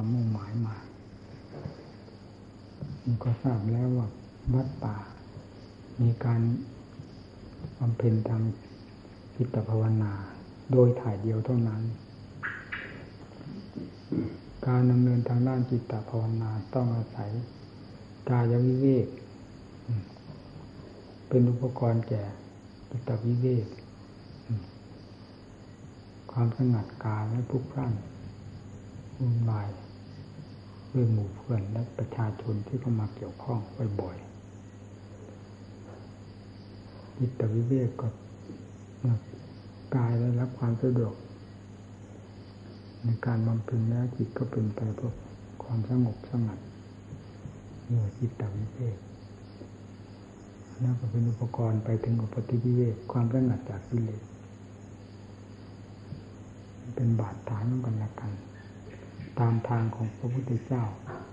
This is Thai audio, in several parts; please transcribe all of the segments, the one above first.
ความมุ่งหมายมาก็ทราบแล้วว่าวัดป่า มีการบำเพ็ญทางจิตภาวนา โดยถ่ายเดียวเท่านั้น การดำเนินทางด้านจิตภาวนาต้องอาศัยกายวิเวกเป็นอุปกรณ์แก่จิตวิเวกความสงัดกายและพุกพร่านวุ่นวาย ด้วยหมู่เพื่อนและประชาชนที่เข้ามาเกี่ยวข้องบ่อยๆจิตวิเวกก็กายได้รับความสะดวก ในการบำเพ็ญแล้วจิตก็เป็นไปเพื่อความสงบสงัดเมื่อจิตวิเวกแล้วก็เป็นอุปกรณ์ไปถึงอุปติวิเวกความสงัดจากกิเลสเป็นบาดฐานกันละกัน ตามทางของพระพุทธเจ้า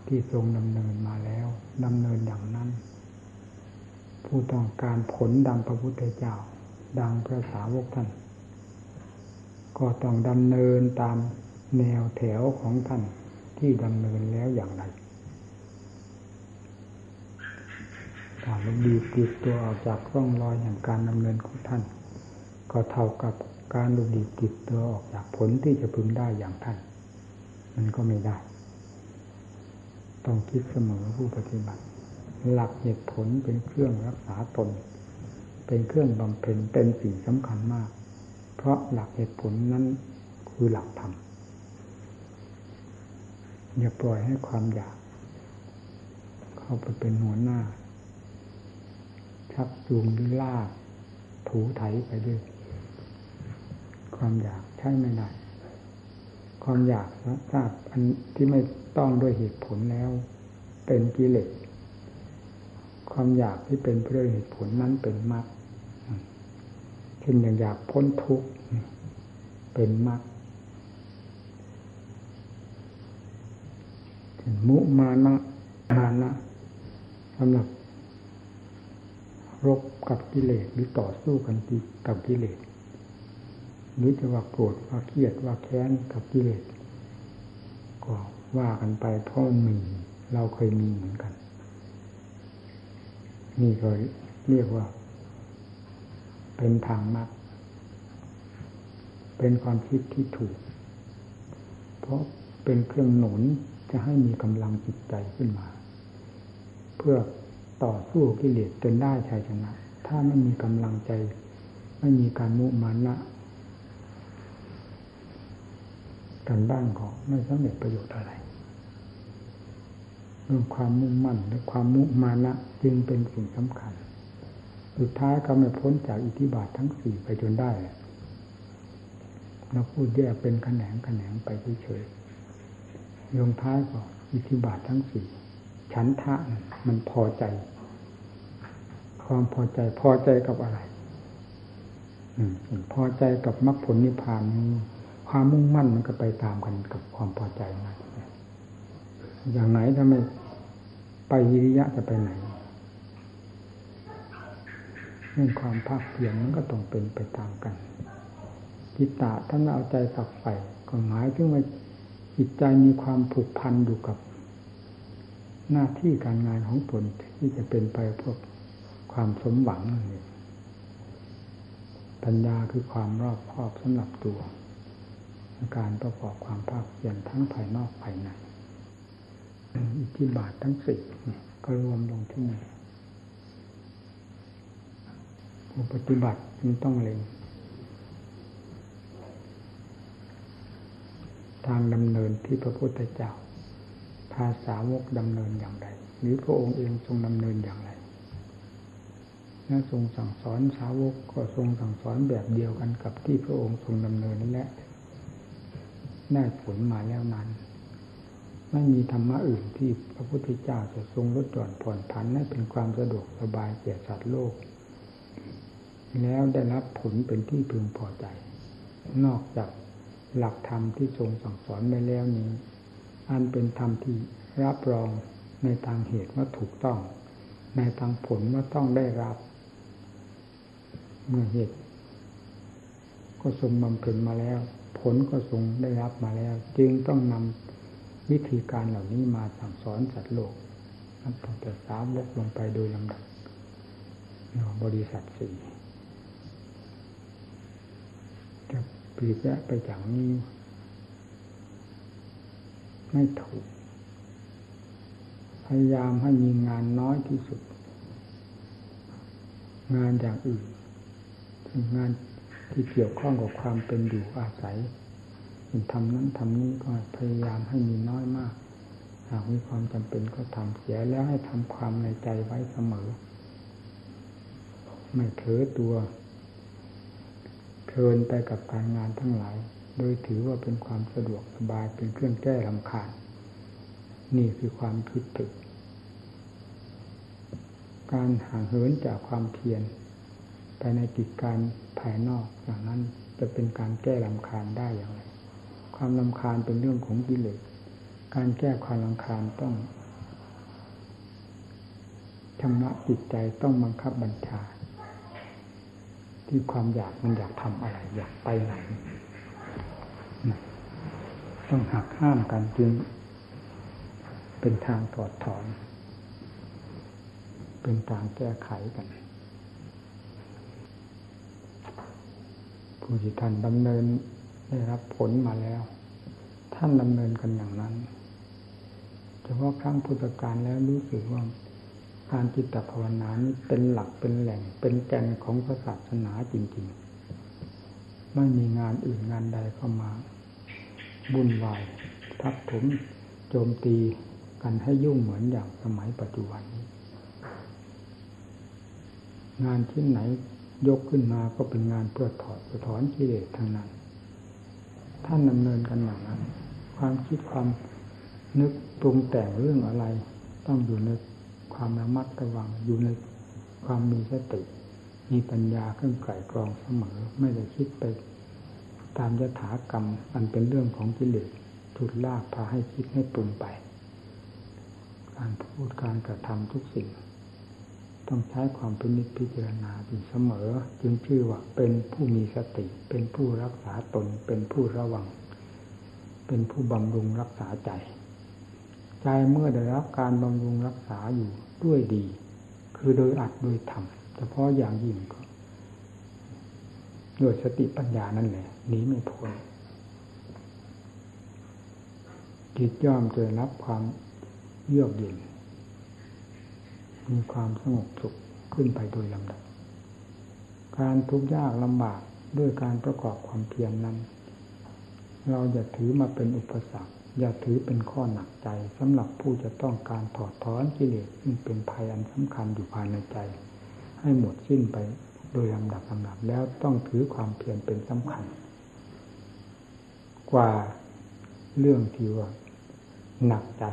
ที่ทรงดำเนินมาแล้วดำเนินอย่างนั้น ผู้ต้องการผลดังพระพุทธเจ้า ดังพระสาวกท่าน ก็ต้องดำเนินตามแนวแถวของท่านที่ดำเนินแล้วอย่างไรถ้าเราดีติดตัวออกจากร่องรอยอย่างการดำเนินของท่าน ก็เท่ากับการดูดีติดตัวออกจากผลที่จะพึงได้อย่างท่าน มันก็ไม่ได้ ต้องคิดเสมอผู้ปฏิบัติ หลักเหตุผลเป็นเครื่องรักษาตน เป็นเครื่องบำเพ็ญเป็นสิ่งสำคัญมาก เพราะหลักเหตุผลนั้นคือหลักธรรมอย่าปล่อยให้ความอยาก เข้าไปเป็นหัวหน้า ชักจูงหรือลากถูไถไปด้วย ความอยากใช่ไม่ได้ ความอยากนะทราบอันที่ไม่ต้องด้วยเหตุผลแล้ว เป็นกิเลสความอยากที่เป็นเพื่อเหตุผลนั้นเป็นมรรคเช่นอย่างอยากพ้นทุกข์เป็นมรรคมุมานะมานะสำหรับรบกับกิเลสหรือต่อสู้กันกับกิเลส หรือจะว่าโกรธว่าเครียดว่าแค้นกับกิเลสก็ว่ากันไปเพราะมีเราเคยมีเหมือนกัน นี่ก็เรียกว่า เป็นทางมรรคเป็นความคิดที่ถูก เพราะเป็นเครื่องหนุนจะให้มีกำลังจิตใจขึ้นมา เพื่อต่อสู้กิเลสจนได้ชัยชนะ ถ้าไม่มีกำลังใจ ไม่มีการมุมานะ กันบ้างก็ไม่สำเร็จประโยชน์อะไรเรื่องความมุ่งมั่นและความมุมานะจึงเป็นสิ่งสำคัญ สุดท้ายก็ไม่พ้นจากอิทธิบาททั้งสี่ไปจนได้เราพูดแยกเป็นแขนงแขนงไปเฉยๆลงท้ายก็อิทธิบาททั้งสี่ฉันทะมันพอใจ ความพอใจพอใจกับอะไรพอใจกับมรรคผลนิพพาน ความมุ่งมั่นมันก็ไปตามกันกับความพอใจนอย่างไหนถ้าไม่ไปวิริยะจะไปไหนเรื่องความภาคเพียรมันก็ต้องเป็นไปตามกันจิตตะท่านเอาใจสักใฝ่ก็หมายถึงว่าจิตใจมีความผูกพันอยู่กับ หน้าที่การงานของตนที่จะเป็นไปพื่อความสมหวังนั่นเองปัญญาคือความรอบคอบสำหรับตัว การประกอบความภาคเพียรทั้งภายนอกภายในอิทธิบาททั้งสี่ก็รวมลงที่นี่ผู้ปฏิบัติจึงต้องเล็งทางดำเนินที่พระพุทธเจ้าภาษาวกดำเนินอย่างไร หรือพระองค์เองทรงดำเนินอย่างไรและทรงสั่งสอนสาวกก็ทรงสั่งสอนแบบเดียวกันกับที่พระองค์ทรงดำเนินนั่นแหละ ได้ผลมาแล้วนั้น ไม่มีธรรมะอื่นที่พระพุทธเจ้าจะทรงลดหย่อนผ่อนผันให้เป็นความสะดวกสบายแก่สัตว์โลก แล้วได้รับผลเป็นที่พึงพอใจ นอกจากหลักธรรมที่ทรงสั่งสอนไปแล้วนี้ อันเป็นธรรมที่รับรองในทางเหตุว่าถูกต้อง ในทางผลว่าต้องได้รับ เมื่อเหตุ ก็ทรงบำเพ็ญมาแล้ว ผลก็ทรงได้รับมาแล้ว จึงต้องนวิธีการเหล่านี้มาสั่งสอนสัตว์โลกนับตั้งแต่สามวกลงไปโดยลำดับบริษัทสี่จะปีกแวะไปจากนี้ ไม่ถูก พยายามให้มีงานน้อยที่สุด งานอย่างอื่นงาน ที่เกี่ยวข้องกับความเป็นอยู่อาศัยทำนั้นทำนี้ก็พยายามให้มีน้อยมาก หากมีความจำเป็นก็ทำเสียแล้วให้ทำความในใจไว้เสมอ ไม่เถอตัวเพลินไปกับการงานทั้งหลาย โดยถือว่าเป็นความสะดวกสบายเป็นเครื่องแก้ลำคาญนี่คือความคิดถึก การห่างเหินจากความเพียร ไปในกิจการภายนอกอย่างนั้นจะเป็นการแก้ลำคาญได้อย่างไร ความลำคาญเป็นเรื่องของกิเลส การแก้ความลำคาญต้องชำระจิตใจต้องบังคับบัญชา ที่ความอยากมันอยากทำอะไร อยากไปไหน ต้องหักห้ามกันจึงเป็นทางถอดถอน เป็นทางแก้ไขกัน ผู้ที่ท่านดำเนินได้รับผลมาแล้ว ท่านดำเนินกันอย่างนั้นเฉพาะครั้งพุทธกาลแล้วรู้สึกว่าการจิตภาวนานี้เป็นหลักเป็นแหล่งเป็นแก่นของศาสนาจริงๆ ไม่มีงานอื่นงานใดเข้ามาบุ่นวายทับถมโจมตีกันให้ยุ่งเหมือนอย่างสมัยปัจจุบันนี้ งานชิ้นไหน ยกขึ้นมาก็เป็นงานเพื่อถอดถอนกิเลสทางนั้น ท่านดำเนินกันอย่างนั้น ความคิดความนึกปรุงแต่งเรื่องอะไร ต้องอยู่ในความระมัดระวังอยู่ในความมีสติ มีปัญญาเครื่องไก่กรองเสมอ ไม่ได้คิดไปตามยถากรรมอันเป็นเรื่องของกิเลสถุดลากพาให้คิดให้ปรุงไป การพูดการกระทำทุกสิ่ง ต้องใช้ความพินิจพิจารณาอยู่เสมอ จึงชื่อว่าเป็นผู้มีสติ เป็นผู้รักษาตน เป็นผู้ระวัง เป็นผู้บำรุงรักษาใจ ใจเมื่อได้รับการบำรุงรักษาอยู่ด้วยดี คือโดยอัดโดยทำเฉพาะอย่างยิ่งก็โดยสติปัญญานั่นแหละหนีไม่พ้นจิตย่อมจะรับความเยือกเย็น มีความสงบสุขขึ้นไปโดยลำดับ การทุกข์ยากลำบากด้วยการประกอบความเพียรนนั้น เราอย่าถือมาเป็นอุปสรรค อย่าถือเป็นข้อหนักใจสำหรับผู้จะต้องการถอดถอนกิเลสซึ่งเป็นภัยอันสำคัญอยู่ภายในใจ ให้หมดสิ้นไปโดยลำดับลำดับแล้วต้องถือความเพียรเป็นสำคัญ กว่าเรื่องที่ว่าหนักใจ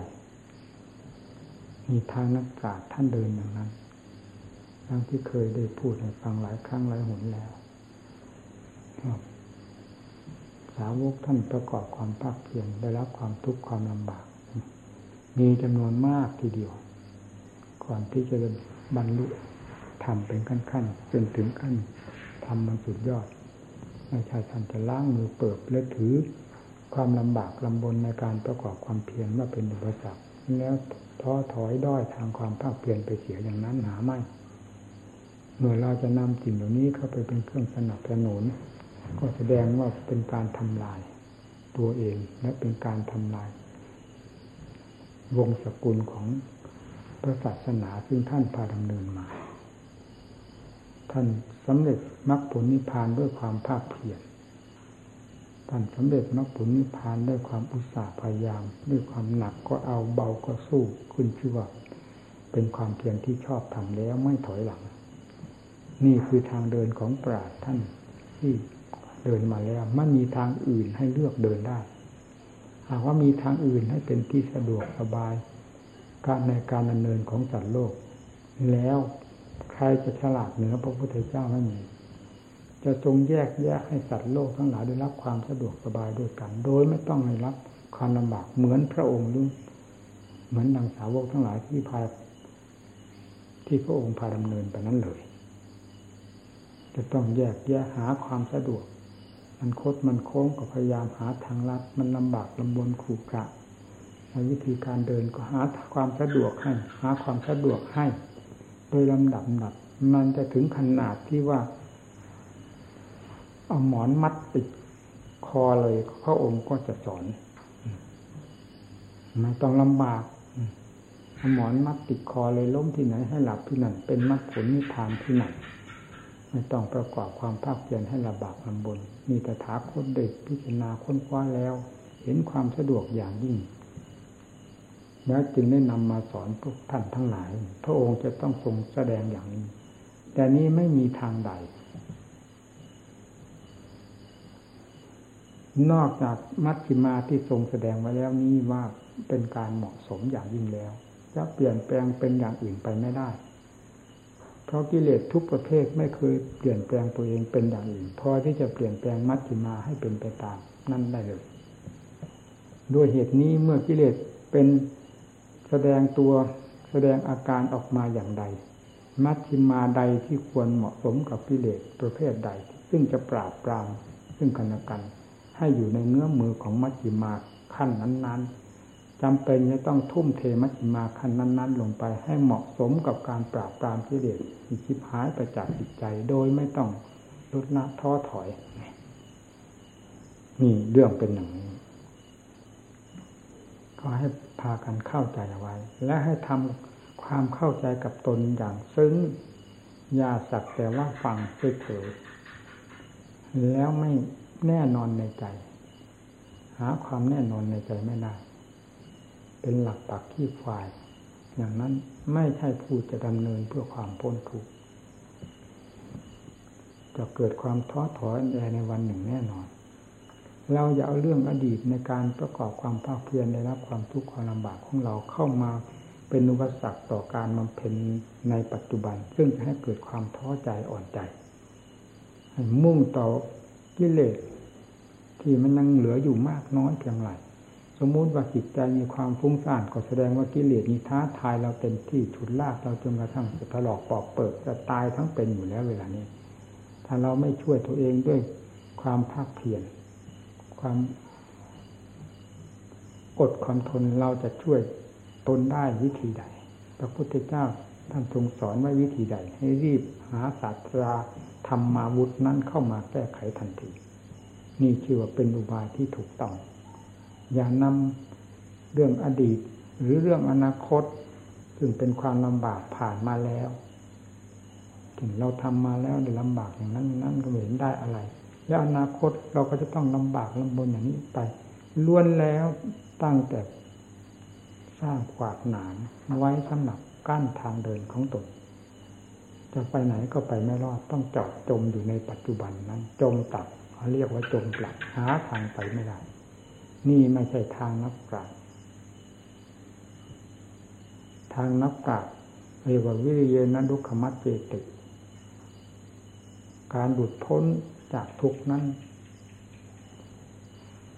มีทางนักปราชญ์ท่านเดินอย่างนั้นทั้งที่เคยได้พูดให้ฟังหลายครั้งหลายหนแล้วสาวกท่านประกอบความภาคเพียรได้รับความทุกข์ความลำบาก มีจำนวนมากทีเดียว ก่อนที่จะบรรลุทำเป็นขั้นๆจนถึงขั้นทำมันสุดยอดไม่ใช่ท่านจะล้างมือเปิดและถือความลำบากลำบนในการประกอบความเพียรว่าเป็นอุปสรรค แล้วท้อถอยด้อยทางความภาคเปลี่ยนไปเสียอย่างนั้นหาไม่ เมื่อเราจะนำสิ่งเหล่านี้เข้าไปเป็นเครื่องสนับสนุน ก็แสดงว่าเป็นการทำลายตัวเองและเป็นการทำลาย วงศกุลของพระศาสนาซึ่งท่านพาดำเนินมา ท่านสำเร็จมรรคผลนิพพานด้วยความภาคเพียร ท่านสำเร็จมรรคผลนิพพานด้วยความอุตสาห์พยายาม ด้วยความหนักก็เอาเบาก็สู้ขึ้นชื่อว่า เป็นความเพียรที่ชอบทำแล้วไม่ถอยหลัง นี่คือทางเดินของปราชญ์ท่านที่เดินมาแล้วไมันมีทางอื่นให้เลือกเดินได้หากว่ามีทางอื่นให้เป็นที่สะดวกสบาย การในการดำเนินของสัตว์โลก แล้วใครจะฉลาดเหนือพระพุทธเจ้าไม่มี จะทรงแยกแยกให้สัตว์โลกทั้งหลายได้รับความสะดวกสบายด้วยกัน โดยไม่ต้องให้รับความลำบากเหมือนพระองค์หรือเหมือนดังสาวกทั้งหลายที่พาที่พระองค์พาดำเนินไปนั้นเลย จะต้องแยกแยกหาความสะดวก มันคดมันโค้งก็พยายามหาทางลัดมันลำบากลำบนขู่กะในวิธีการเดินก็หาความสะดวกให้ หาความสะดวกให้ โดยลำดับดับ มันจะถึงขนาดที่ว่า เอาหมอนมัดติดคอเลยพระองค์ก็จะสอนไม่ต้องลำบากเอาหมอนมัดติดคอเลยล้มที่ไหนให้หลับที่นั่น เป็นมัดผลนิพพานที่ไหนไม่ต้องประกอบความภาคเพียรให้ระบากลำบน มีแต่ถาคนเด็กพิจารณาค้นคว้าแล้ว เห็นความสะดวกอย่างยิ่งแล้วจึงได้นำมาสอนพวกท่านทั้งหลาย พระองค์จะต้องทรงแสดงอย่างนี้ แต่นี้ไม่มีทางใด นอกจากมัชฌิมาที่ทรงแสดงไว้แล้วนี้ว่าเป็นการเหมาะสมอย่างยิ่งแล้ว จะเปลี่ยนแปลงเป็นอย่างอื่นไปไม่ได้ เพราะกิเลสทุกประเภทไม่เคยเปลี่ยนแปลงตัวเองเป็นอย่างอื่น พอที่จะเปลี่ยนแปลงมัชฌิมาให้เป็นไปตามนั่นได้เลยด้วยเหตุนี้เมื่อกิเลสเป็นแสดงตัวแสดงอาการออกมาอย่างใด มัชฌิมาใดที่ควรเหมาะสมกับกิเลสประเภทใด ซึ่งจะปราบปรามซึ่งกันและกัน ให้อยู่ในเนื้อมือของมัชฌิมาขั้นนั้น ๆจำเป็นจะต้องทุ่มเทมัชฌิมาขั้นนั้น ๆ ลงไปให้เหมาะสมกับการปราบปรามกิเลสที่ชิบหายไปจากจิตใจโดยไม่ต้องลดละท้อถอยนี่เรื่องเป็นอย่างนี้ ก็ให้พากันเข้าใจเอาไว้ และให้ทำความเข้าใจกับตนอย่างซึ้งอย่าสักแต่ว่าฟังเฉยๆแล้วไม่ แน่นอนในใจ หาความแน่นอนในใจไม่ได้ เป็นหลักปักขี้ควาย อย่างนั้นไม่ใช่ผู้จะดำเนินเพื่อความพ้นทุกข์จะเกิดความท้อถอยแอในวันหนึ่งแน่นอน เราอย่าเอาเรื่องอดีตในการประกอบความภาคเพียรได้รับความทุกข์ความลำบากของเราเข้ามาเป็นอุปสรรคต่อการบำเพ็ญในปัจจุบัน ซึ่งจะให้เกิดความท้อใจอ่อนใจ ให้มุ่งต่อกิเลส ที่มันยังเหลืออยู่มากน้อยเพียงไรสมมุติว่าจิตใจมีความฟุ้งซ่านก็แสดงว่ากิเลสนี้ท้าทายเราเต็มที่ฉุดลากเราจนกระทั่งจะถลอกปอกเปิดจะตายทั้งเป็นอยู่แล้วเวลานี้ ถ้าเราไม่ช่วยตัวเองด้วยความภาคเพียรความอดความทนเราจะช่วยตนได้วิธีใด พระพุทธเจ้าท่านทรงสอนไว้วิธีใด ให้รีบหาศาสตราธรรมาวุธนั้นเข้ามาแก้ไขทันที นี่ชื่อว่าเป็นอุบายที่ถูกต้อง อย่านำเรื่องอดีตหรือเรื่องอนาคต ซึ่งเป็นความลำบากผ่านมาแล้ว ถึงเราทำมาแล้วลำบากอย่างนั้นนั้นก็เห็นได้อะไร และอนาคตเราก็จะต้องลำบากลำบนอย่างนี้ไปล้วนแล้วตั้งแต่สร้างขวากหนามไว้สำหรับกั้นทางเดินของตนจะไปไหนก็ไปไม่รอดต้องจอดจมอยู่ในปัจจุบันนั้น จมตับ เขาเรียกว่าจมปลักหาทางไปไม่ได้ นี่ไม่ใช่ทางนักปราชญ์ทางนักปราชญ์เรียกว่าวิริยนดุขมัตเจติ การหลุดพ้นจากทุกนั้น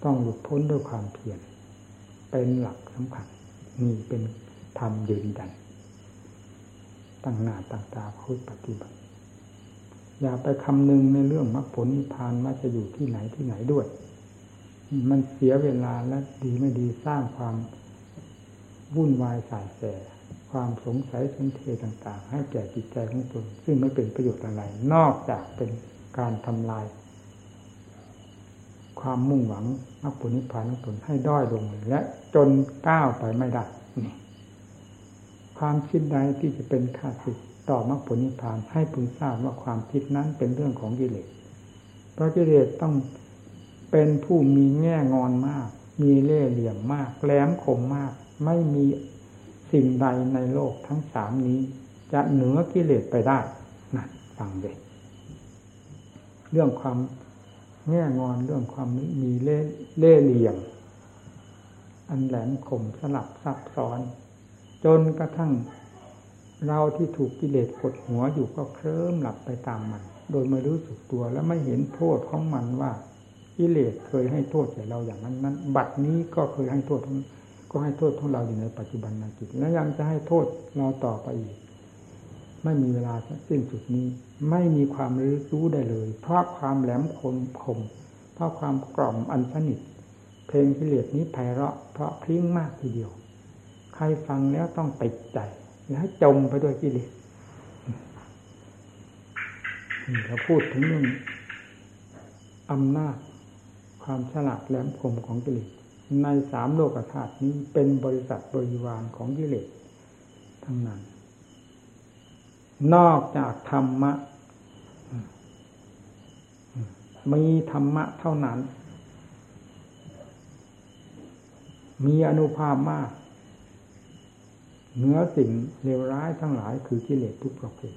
ต้องหลุดพ้นด้วยความเพียรเป็นหลักสำคัญนี่เป็นธรรมยืนยันตั้งหน้าตั้งตาพูดปฏิบัติ อย่าไปคำนึงในเรื่องมรรคผลนิพพานว่าจะอยู่ที่ไหนที่ไหนด้วย มันเสียเวลาและดีไม่ดีสร้างความวุ่นวายสายแส ความสงสัยสนเทต่าง ๆ ให้แก่จิตใจของตนซึ่งไม่เป็นประโยชน์อะไร นอกจากเป็นการทำลาย ความมุ่งหวังมรรคผลนิพพานของตนให้ด้อยลงและจนก้าวไปไม่ได้นี่ความคิดใดที่จะเป็นข้าศึก ต่อมรรคผลนิพพานให้พึงทราบว่าความคิดนั้นเป็นเรื่องของกิเลสเพราะกิเลสต้องเป็นผู้มีแง่งอนมาก มีเล่ห์เหลี่ยมมาก แหลมคมมาก ไม่มีสิ่งใดในโลกทั้งสามนี้ จะเหนือกิเลสไปได้นั่นฟังเลยเรื่องความแง่งอนเรื่องความมีเล่เล่เหลี่ยม อันแหลมคมสลับซับซ้อน จนกระทั่ง เราที่ถูกกิเลสกดหัวอยู่ก็เคลิ้มหลับไปตามมัน โดยไม่รู้สึกตัวและไม่เห็นโทษของมันว่ากิเลสเคยให้โทษแก่เราอย่างนั้นนั้น บัดนี้ก็เคยให้โทษ ก็ให้โทษของเราอยู่ในปัจจุบันนาจิตและยังจะให้โทษเราต่อไปอีก ไม่มีเวลาสิ้นสุดนี้ ไม่มีความรู้ได้เลย เพราะความแหลมคมคม เพราะความกล่อมอันสนิท เพลงกิเลสนี้ไพเราะเพราะพริ้งมากทีเดียว ใครฟังแล้วต้องติดใจ และจมไปด้วยกิเลสเราพูดถึงเรื่องอำนาจความฉลาดแหลมคมของกิเลสในสามโลกธาตุนี้เป็นบริษัทบริวารของกิเลสทั้งนั้น นอกจากธรรมะ มีธรรมะเท่านั้น มีอนุภาพมาก เหนือสิ่งเลวร้ายทั้งหลายคือกิเลสทุกประเภท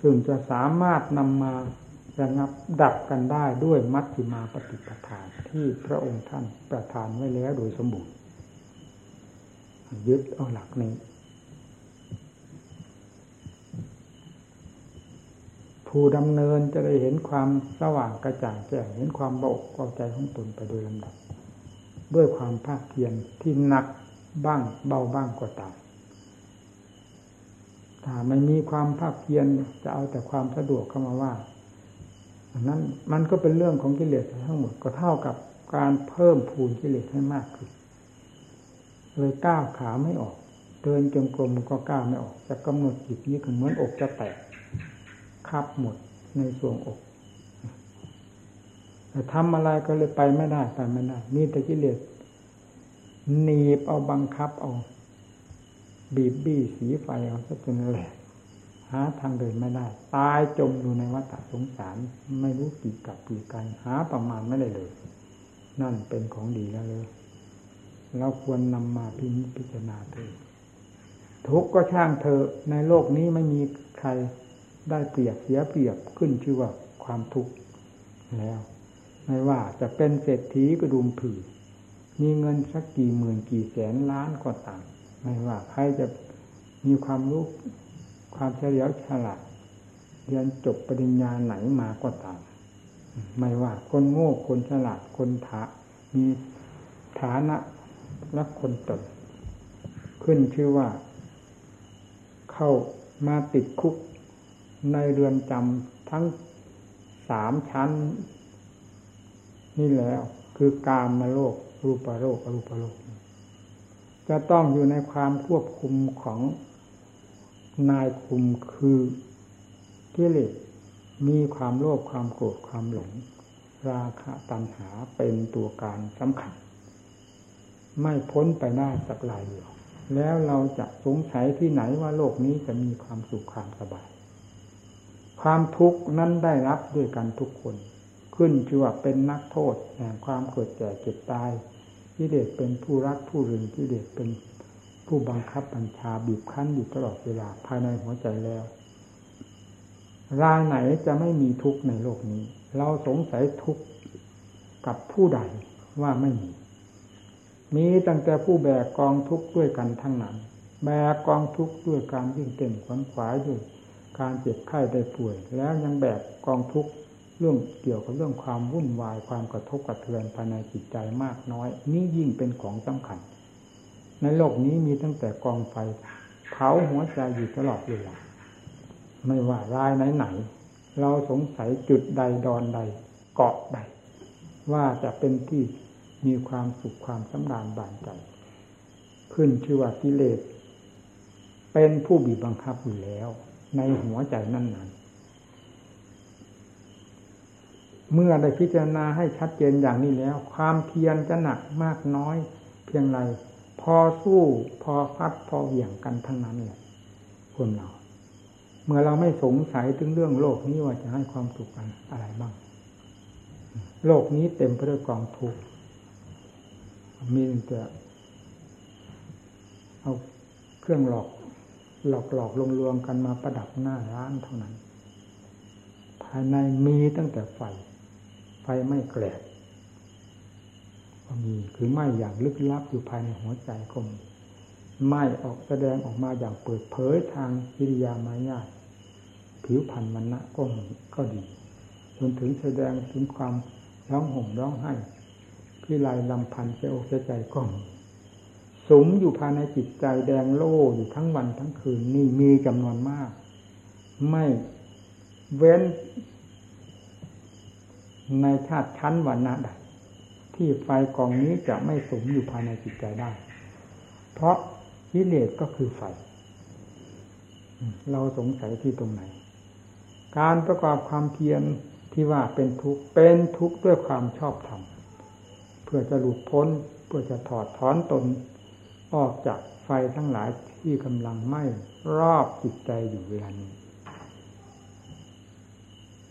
ซึ่งจะสามารถนำมาระงับดับกันได้ด้วยมัชฌิมาปฏิปทาที่พระองค์ท่านประทานไว้แล้วโดยสมบูรณ์ยึดเอาหลักนี้ ผู้ดำเนินจะได้เห็นความสว่างกระจ่างแจ้งเห็นความเบาเบาใจของตนไปโดยลำดับ ด้วยความภาคเพียรที่หนัก บ้างเบาบ้างก็ตามถ้าไม่มีความภาคเพียรจะเอาแต่ความสะดวกเข้ามาว่าอันนั้นมันก็เป็นเรื่องของกิเลสทั้งหมดก็เท่ากับการเพิ่มพูนกิเลสให้มากขึ้นเลยก้าวขาไม่ออก เดินจงกรมก็ก้าวไม่ออก จะกำหนดจิตนี้ก็เหมือนอกจะแตกคับหมดในส่วงอกแต่ทำอะไรก็เลยไปไม่ได้ไปไม่ได้มีแต่กิเลส หนีบเอาบังคับเอา บีบบี้สีไฟเอาซะจนแหลกหาทางเดินไม่ได้ ตายจมอยู่ในวัฏสงสาร ไม่รู้กี่กับกี่กันหาประมาณไม่ได้เลย นั่นเป็นของดีแล้วเลยเราควรนำมาพิพจารณาเถอทุกก็ช่างเธอในโลกนี้ไม่มีใครได้เปรียบเสียเปรียบขึ้นชื่อว่าความทุกข์แล้ว ไม่ว่าจะเป็นเศรษฐีกระดุมผือ มีเงินสักกี่หมื่นกี่แสนล้านก็ตามไม่ว่าใครจะมีความรู้ความเฉลียวฉลาดเรียนจบปริญญาไหนมาก็ตาม ไม่ว่าคนโง่คนฉลาดคนถามีฐานะและคนตนขึ้นชื่อว่า เข้ามาติดคุกในเรือนจำทั้งสามชั้น นี่แล้วคือการมาโลก รูปโลกอรูปโลกจะต้องอยู่ในความควบคุมของนายคุมคือกิเลสมีความโลภความโกรธความหลง ราคะตัณหาเป็นตัวการสำคัญ ไม่พ้นไปได้สักลายเดียวแล้วเราจะสงสัยที่ไหนว่าโลกนี้จะมีความสุขความสบาย ความทุกข์นั้นได้รับด้วยกันทุกคน ขึ้นชื่อว่าเป็นนักโทษแห่งความเกิดแก่เจ็บตาย กิเลสเป็นผู้รักผู้รึงกิเลสเป็นผู้บังคับบัญชาบีบคั้นอยู่ตลอดเวลาภายในหัวใจแล้วรายไหนจะไม่มีทุกข์ในโลกนี้ เราสงสัยทุกข์กับผู้ใดว่าไม่มี มีตั้งแต่ผู้แบกกองทุกข์ด้วยกันทั้งนั้น แบกกองทุกข์ด้วยการยิ่งเต้นขวนขวายด้วยการเจ็บไข้ได้ป่วย แล้วยังแบกกองทุกข์ เรื่องเกี่ยวกับเรื่องความวุ่นวายความกระทบกระเทือนภายในจิตใจมากน้อย นี่ยิ่งเป็นของสำคัญ ในโลกนี้มีตั้งแต่กองไฟเผาหัวใจอยู่ตลอดเวลาไม่ว่ารายไหนๆเราสงสัยจุดใดดอนใดเกาะใด ว่าจะเป็นที่มีความสุขความสำราญบานใจ ขึ้นชื่อว่ากิเลส เป็นผู้บีบบังคับอยู่แล้ว ในหัวใจนั่นนั้น เมื่อได้พิจารณาให้ชัดเจนอย่างนี้แล้ว ความเพียรจะหนักมากน้อย เพียงไร พอสู้พอฟัดพอเหวี่ยงกันทั้งนั้นแหละคนเรา เมื่อเราไม่สงสัยถึงเรื่องโลกนี้ว่าจะให้ความสุขกันอะไรบ้าง โลกนี้เต็มไปด้วยกองทุกข์มีแต่เอาเครื่องหลอกหลอกหลอกลวงลวงกันมาประดับหน้าร้านเท่านั้น ภายในมีตั้งแต่ไฟ ไฟไม่แกลกก็มีคือไหมอย่างลึกลับอยู่ภายในหัวใจก็มีไหมออกแสดงออกมาอย่างเปิดเผยทางกิริยามายาผิวพรรณมันนะก็มีก็ดีจนถึงแสดงถึงความร้องห่มร้องไห้พี่ลายลำพันเสียอกเสียใจก็มีสมอยู่ภายในจิตใจแดงโล่อยู่ทั้งวันทั้งคืนนี่มีจำนวนมาก ไม่เว้น ในชาติชั้นวันนาใด ที่ไฟกองนี้จะไม่สมอยู่ภายในจิตใจได้ เพราะกิเลสก็คือไฟ เราสงสัยที่ตรงไหน การประกอบความเพียรที่ว่าเป็นทุกข์เป็นทุกข์ด้วยความชอบธรรมเพื่อจะหลุดพ้นเพื่อจะถอดถอนตนออกจากไฟทั้งหลายที่กำลังไหม้รอบจิตใจอยู่เวลานี้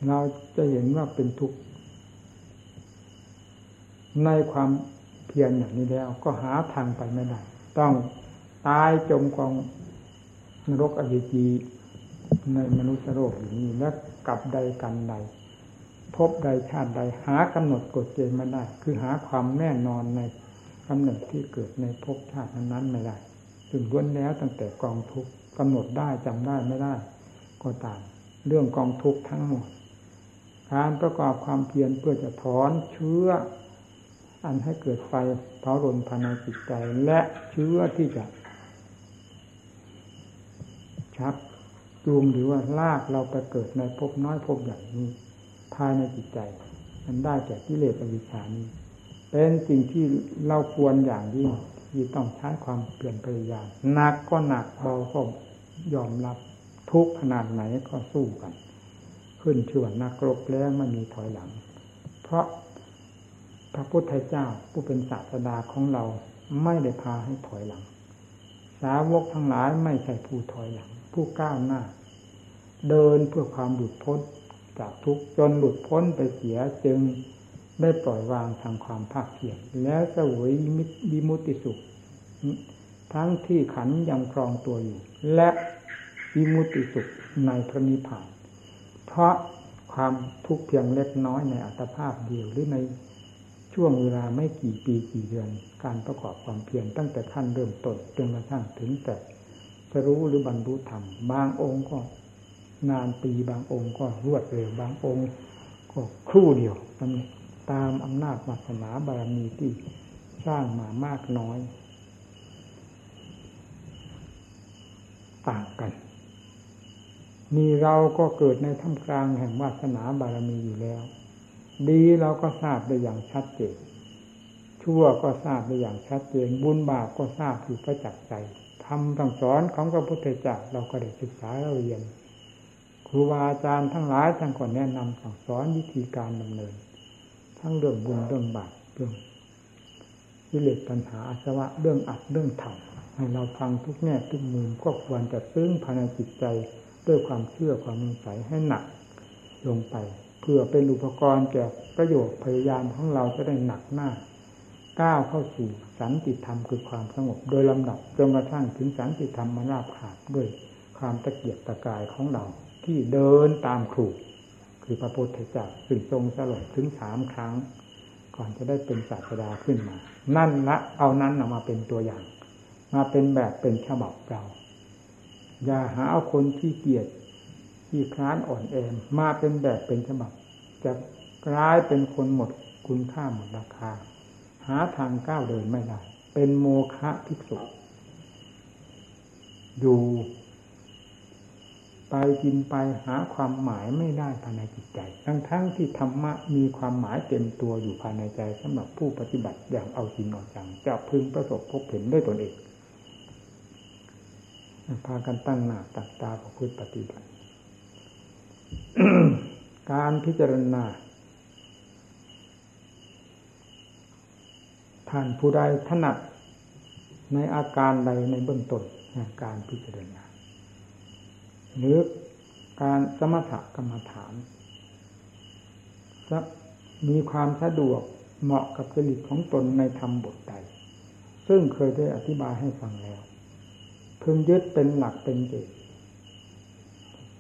เราจะเห็นว่าเป็นทุกข์ ในความเพียรอย่างนี้แล้ว ก็หาทางไปไม่ได้ ต้องตายจมกองนรกอเวจีในมนุษย์โลกอย่างนี้และกับใดกันใดพบใดชาติใดหากำหนดกฎเกณฑ์ไม่ได้ คือหาความแน่นอนในกำเนิดที่เกิดในภพชาตินั้นไม่ได้ถึงล้วนแล้วตั้งแต่กองทุกกำหนดได้จำได้ไม่ได้ ก็ตามเรื่องกองทุกทั้งหมดการประกอบความเพียรเพื่อจะถอนเชื้อ อันให้เกิดไฟเผารนภายในจิตใจและเชื้อที่จะ ชักจูงหรือว่าลากเราไปเกิดในภพน้อยภพใหญ่นี้ ภายในจิตใจ มันได้แก่กิเลสอวิชานี้ เป็นสิ่งที่เราควรอย่างยิ่งที่ต้องใช้ความเปลี่ยนพยายามหนักก็หนักเบาก็ยอมรับทุกขนาดไหนก็สู้กัน ขึ้นชื่อว่านักรบแล้วไม่มีถอยหลัง เพราะ พระพุทธเจ้าผู้เป็นศาสดาของเราไม่ได้พาให้ถอยหลัง สาวกทั้งหลายไม่ใช่ผู้ถอยหลัง ผู้ก้าวหน้า เดินเพื่อความหลุดพ้นจากทุกจนหลุดพ้นไปเสียจึงได้ปล่อยวางทางความภาคเพียรแล้วสวยวิมุติสุข ทั้งที่ขันยังครองตัวอยู่ และวิมุติสุขในพระนิพพาน เพราะความทุกข์เพียงเล็กน้อยในอัตภาพเดียวหรือใน ช่วงเวลาไม่กี่ปีกี่เดือน การประกอบความเพียรตั้งแต่ขั้นเริ่มต้นจนมาทั้งถึงแต่จะรู้หรือบรรลุธรรมบางองค์ก็นานปีบางองค์ก็รวดเร็วบางองค์ ก็ครู่เดียวตามอำนาจวาสนาบารมีที่สร้างมามากน้อย ต่างกัน มีเราก็เกิดในท่ามกลางแห่งวาสนาบารมีอยู่แล้ว ดีเราก็ทราบได้อย่างชัดเจน ชั่วก็ทราบได้อย่างชัดเจน บุญบาปก็ทราบอยู่ประจักษ์ใจทำต้องสอนของพระพุทธเจ้าเราก็ได้ศึกษาเราเรียนครูบาอาจารย์ทั้งหลายท่านก็แนะนำสั่งสอนวิธีการดำเนิน ทั้งเรื่องบุญเรื่องบาปเรื่องวิเลศปัญหาอาสวะเรื่องอัดเรื่องทำให้เราฟังทุกแง่ทุกมุมก็ควรจะซึ้งภายในจิตใจด้วยความเชื่อความมุ่งใสให้หนักลงไป เพื่อเป็นอุปกรณ์แก่ประโยชน์พยายามของเราจะได้หนักหน้าก้าวเข้าสู่สันติธรรมคือความสงบ โดยลำดับจนกระทั่งถึงสันติธรรมมาราบขาดด้วยความตะเกียบตะกายของเรา ที่เดินตามครูคือพระพุทธเจ้าสึ่งทรงสลบถึงสามครั้ง ก่อนจะได้เป็นศาสดาขึ้นมา นั่นละเอานั้นออกมาเป็นตัวอย่าง มาเป็นแบบเป็นฉบับเรา อย่าหาเอาคนที่เกียจ ที่คร้านอ่อนแอมาเป็นแบบเป็นฉบับ จะกลายเป็นคนหมดคุณค่าหมดราคา หาทางก้าวเดินไม่ได้ เป็นโมฆะภิกษุอยู่ไปกินไปหาความหมายไม่ได้ภายในจิตใจ ทั้งทั้งที่ธรรมะมีความหมายเต็มตัวอยู่ภายในใจสำหรับผู้ปฏิบัติอย่างเอาจริงเอาจังจะพึงประสบพบเห็นด้วยตนเองพากันตั้งหน้าตักตาประพฤติปฏิบัติ การพิจารณา ท่านผู้ใดถนัดในอาการใดในเบื้องต้นการพิจารณา หรือการสมถกรรมฐานมีความสะดวกเหมาะกับจริตของตนในธรรมบทใด ซึ่งเคยได้อธิบายให้ฟังแล้ว พึงยึดเป็นหลักเป็นเกณฑ์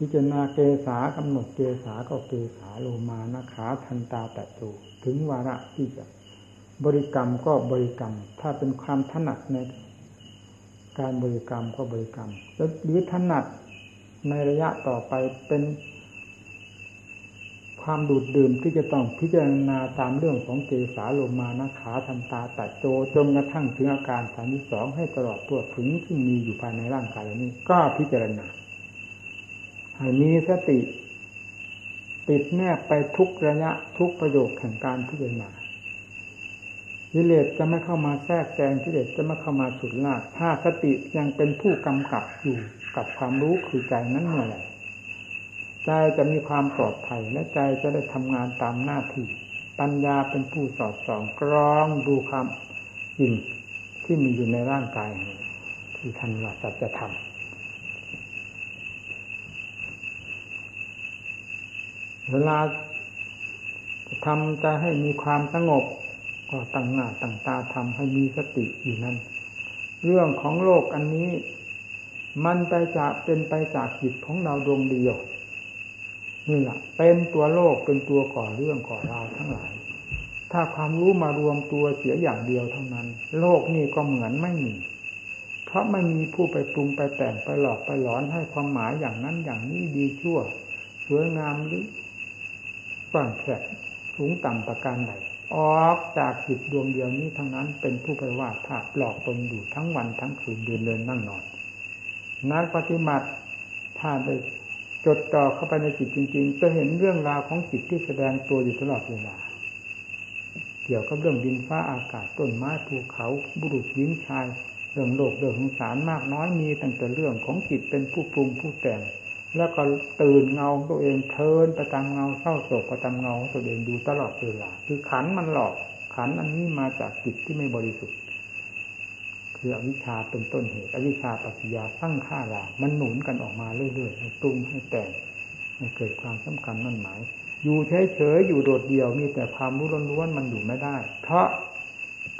พิจารณาเกษากำหนดเกษาก็เกษาโลมานาขาทันตาแตะตูถึงวาระที่จะบริกรรมก็บริกรรม ถ้าเป็นความถนัดในการบริกรรมก็บริกรรมหรือถนัดในระยะต่อไปเป็นความดูดดื่มที่จะต้องพิจารณาตามเรื่องของเกสาโลมานาขาทันตาตัดโจจนกระทั่งถึงอาการสามีสองให้ตลอดตัวถึงที่มีอยู่ภายในร่างกายนี้ ก็พิจารณา ให้มีสติ ติดแนบไปทุกระยะทุกประโยคแห่งการพิจารณากิเลสจะไม่เข้ามาแทรกแซงกิเลสจะไม่เข้ามาสุดลากถ้าสติยังเป็นผู้กำกับอยู่กับความรู้คือใจนั้นเมื่อไหร่ใจจะมีความปลอดภัยและใจจะได้ทำงานตามหน้าที่ ปัญญาเป็นผู้สอดส่องกรองดูความจริงที่มีอยู่ในร่างกายที่ท่านว่าสัจธรรม เวลาทำใจให้มีความสงบ ก็ตั้งหน้าตั้งตาทำให้มีสติอยู่นั้น เรื่องของโลกอันนี้ มันไปจากเป็นไปจากจิตของเราดวงเดียวนี่แหละเป็นตัวโลกเป็นตัวก่อเรื่องก่อราวทั้งหลาย ถ้าความรู้มารวมตัวเสียอย่างเดียวเท่านั้น โลกนี่ก็เหมือนไม่มี เพราะไม่มีผู้ไปปรุงไปแต่งไปหลอกไปหลอนให้ความหมายอย่างนั้นอย่างนี้ดีชั่วสวยงามหรือ กว้างแคบสูงต่ำประการใดออกจากจิตดวงเดียวนี้ทั้งนั้นเป็นผู้ไปว่าถ้าหลอกตนอยู่ทั้งวันทั้งคืนเดินเดินนั่งนอนนักปฏิบัติถ้าได้จดต่อเข้าไปในจิตจริง ๆ จะเห็นเรื่องราวของจิตที่แสดงตัวอยู่ตลอดเวลา เกี่ยวกับเรื่องดินฟ้าอากาศต้นไม้ภูเขาบุรุษหญิงชาย เรื่องโลกเรื่องสงสารมากน้อยมีตั้งแต่เรื่องของจิตเป็นผู้ปรุงผู้แต่ง แล้วก็ตื่นเงาตัวเองเพลินไปตามเงาเศร้าโศกไปตามเงาตัวเองดูตลอดเวลาคือขันมันหลอก ขันอันนี้มาจากจิตที่ไม่บริสุทธิ์ คืออวิชชาเป็นต้นเหตุ อวิชชาปัจจยาสร้างข้ารามันหนุนกันออกมาเรื่อยๆให้ปรุงให้แต่งให้เกิดความสำคัญนั่นหมาย อยู่เฉยๆอยู่โดดเดี่ยวมีแต่ความรู้ล้วนๆมันอยู่ไม่ได้ เพราะ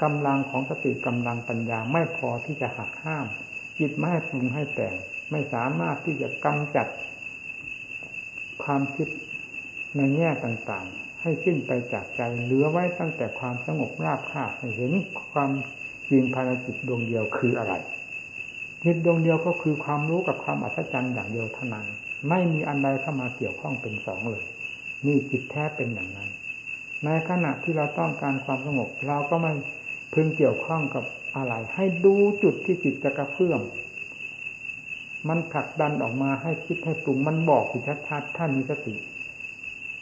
กำลังของสติกำลังปัญญาไม่พอที่จะหักห้าม จิตไม่ให้ปรุงให้แต่ง ไม่สามารถที่จะกำจัดความคิดในแง่ต่างๆ ให้สิ้นไปจากใจเหลือไว้ตั้งแต่ความสงบราบคาบเห็นความจริงภายในจิตดวงเดียวคืออะไรจิตดวงเดียวก็คือความรู้กับความอัศจรรย์อย่างเดียวเท่านั้น ไม่มีอันใดเข้ามาเกี่ยวข้องเป็นสองเลยนี่จิตแท้เป็นอย่างนั้น ในขณะที่เราต้องการความสงบ เราก็ไม่พึงเกี่ยวข้องกับอะไร ให้ดูจุดที่จิตจะกระเพื่อม มันผลักดันออกมาให้คิดให้ปรุงมันบอกสิชัดๆท่านมีสติ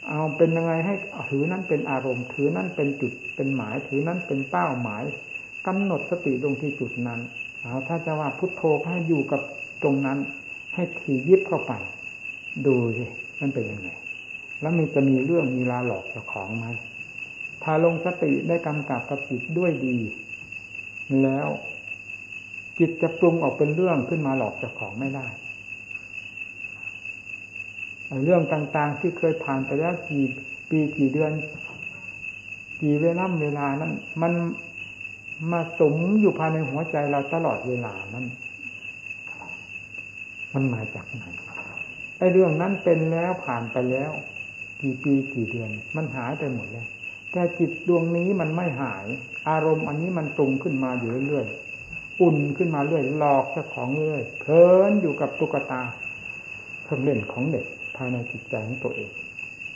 เอาเป็นยังไงให้ถือนั้นเป็นอารมณ์ถือนั้นเป็นจุดเป็นหมายถือนั้นเป็นเป้าหมายกำหนดสติลงที่จุดนั้นเอาถ้าจะว่าพุทโธให้อยู่กับตรงนั้น ให้ถี่ยิบเข้าไป ดูสิมันเป็นยังไง แล้วมีจะมีเรื่องมีลาหลอกเจ้าของไหมถ้าลงสติได้กำกับกับจิตด้วยดี แล้ว จิตจะปรุงออกเป็นเรื่องขึ้นมาหลอกเจ้าของไม่ได้เรื่องต่างๆที่เคยผ่านไปแล้วกี่ปีกี่เดือน กี่เวลาเวลานั้น มันมาสมอยู่ภายในหัวใจเราตลอดเวลานั้น มันมาจากไหนไอ้เรื่องนั้นเป็นแล้วผ่านไปแล้ว กี่ปีกี่เดือน มันหายไปหมดแล้วแต่จิตดวงนี้มันไม่หาย อารมณ์อันนี้มันตรงขึ้นมาอยู่เรื่อย อุ่นขึ้นมาเรื่อยหลอกเจ้าของเรื่อยเพลินอยู่กับตุ๊กตาเครื่องเล่นของเด็กภายในจิตใจของตัวเอง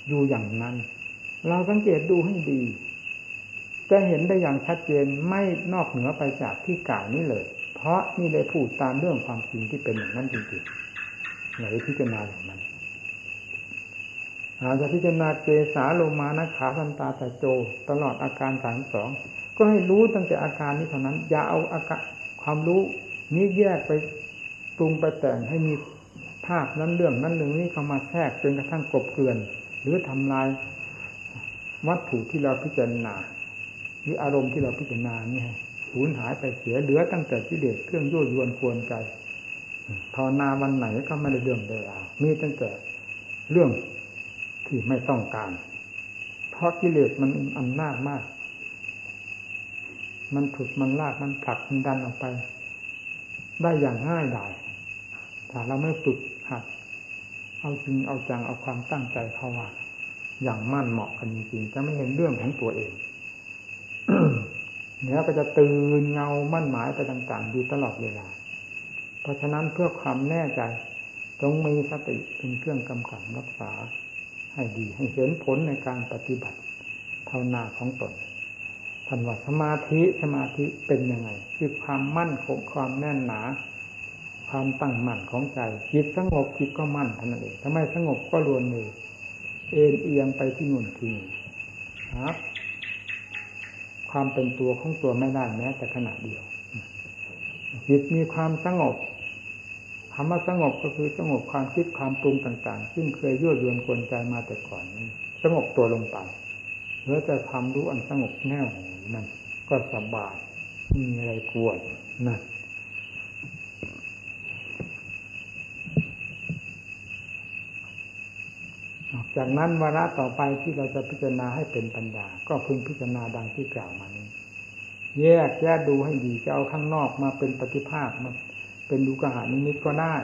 อยู่อย่างนั้น เราสังเกตดูให้ดี จะเห็นได้อย่างชัดเจนไม่นอกเหนือไปจากที่กล่าวนี้เลย เพราะนี่ได้พูดตามเรื่องความจริงที่เป็นอย่างนั้นจริงๆไหนพิจารณาอย่างนั้นอาจะพิจารณาเกสาโลมานะขาสันตาตะโจ ตลอดอาการสามสองก็ให้รู้ตั้งแต่อาการนี้เท่านั้น อย่าเอาอาการ ความรู้นี้แยกไปปรุงไปแต่งให้มีภาพนั้นเรื่องนั้นเรื่องนี้เข้ามาแทรกจนกระทั่งกบเกลื่อน หรือทำลายวัตถุที่เราพิจารณาหรืออารมณ์ที่เราพิจารณานี่สูญหายไปเสียเหลือตั้งแต่ที่เด็กเครื่องยั่วยวนควรใจภาวนาวันไหนก็ไม่ได้เรื่องได้ราวมีตั้งแต่เรื่องที่ไม่ต้องการ เพราะกิเลสมันอำนาจมาก มันถุดมันลากมันผลักมันดันออกไป ได้อย่างง่ายดายถ้าเราไม่ฝึกหัด เอาจริงเอาจังเอาความตั้งใจเข้าว่าอย่างมั่นเหมาะกันจริงจะไม่เห็นเรื่องของตัวเองเนื้อก็จะตื่นเงามั่นหมายไปต่างๆอยู่ตลอดเวลา เพราะฉะนั้นเพื่อความแน่ใจจงมีสติเป็นเครื่องกำกับรักษา ให้ดีให้เห็นผลในการปฏิบัติภาวนาของตน ท่านว่าสมาธิสมาธิเป็นยังไง คือความมั่นคงความแน่นหนา ความตั้งมั่นของใจจิตสงบจิตก็มั่นท่านเองทำไมสงบก็รวนเลยเอ็นเอียงไปที่นุ่นที่นี่ครับ ความเป็นตัวของตัวไม่ได้แม้แต่ขณะเดียวจิตมีความสงบคำว่าสงบก็คือสงบความคิดความปรุงต่าง ๆ ซึ่งเคยยั่วยวนกวนใจมาแต่ก่อน สงบตัวลงไป เหลือแต่ความรู้อันสงบแน่วนั่นก็สบายมีอะไรกลัวนั่นจากนั้นวาระต่อไปที่เราจะพิจารณาให้เป็นปัญญา ก็พึงพิจารณาดังที่กล่าวมานี้ แยกแยกดูให้ดีจะเอาข้างนอกมาเป็นปฏิภาคมาเป็นดูกหานิมิตก็ได้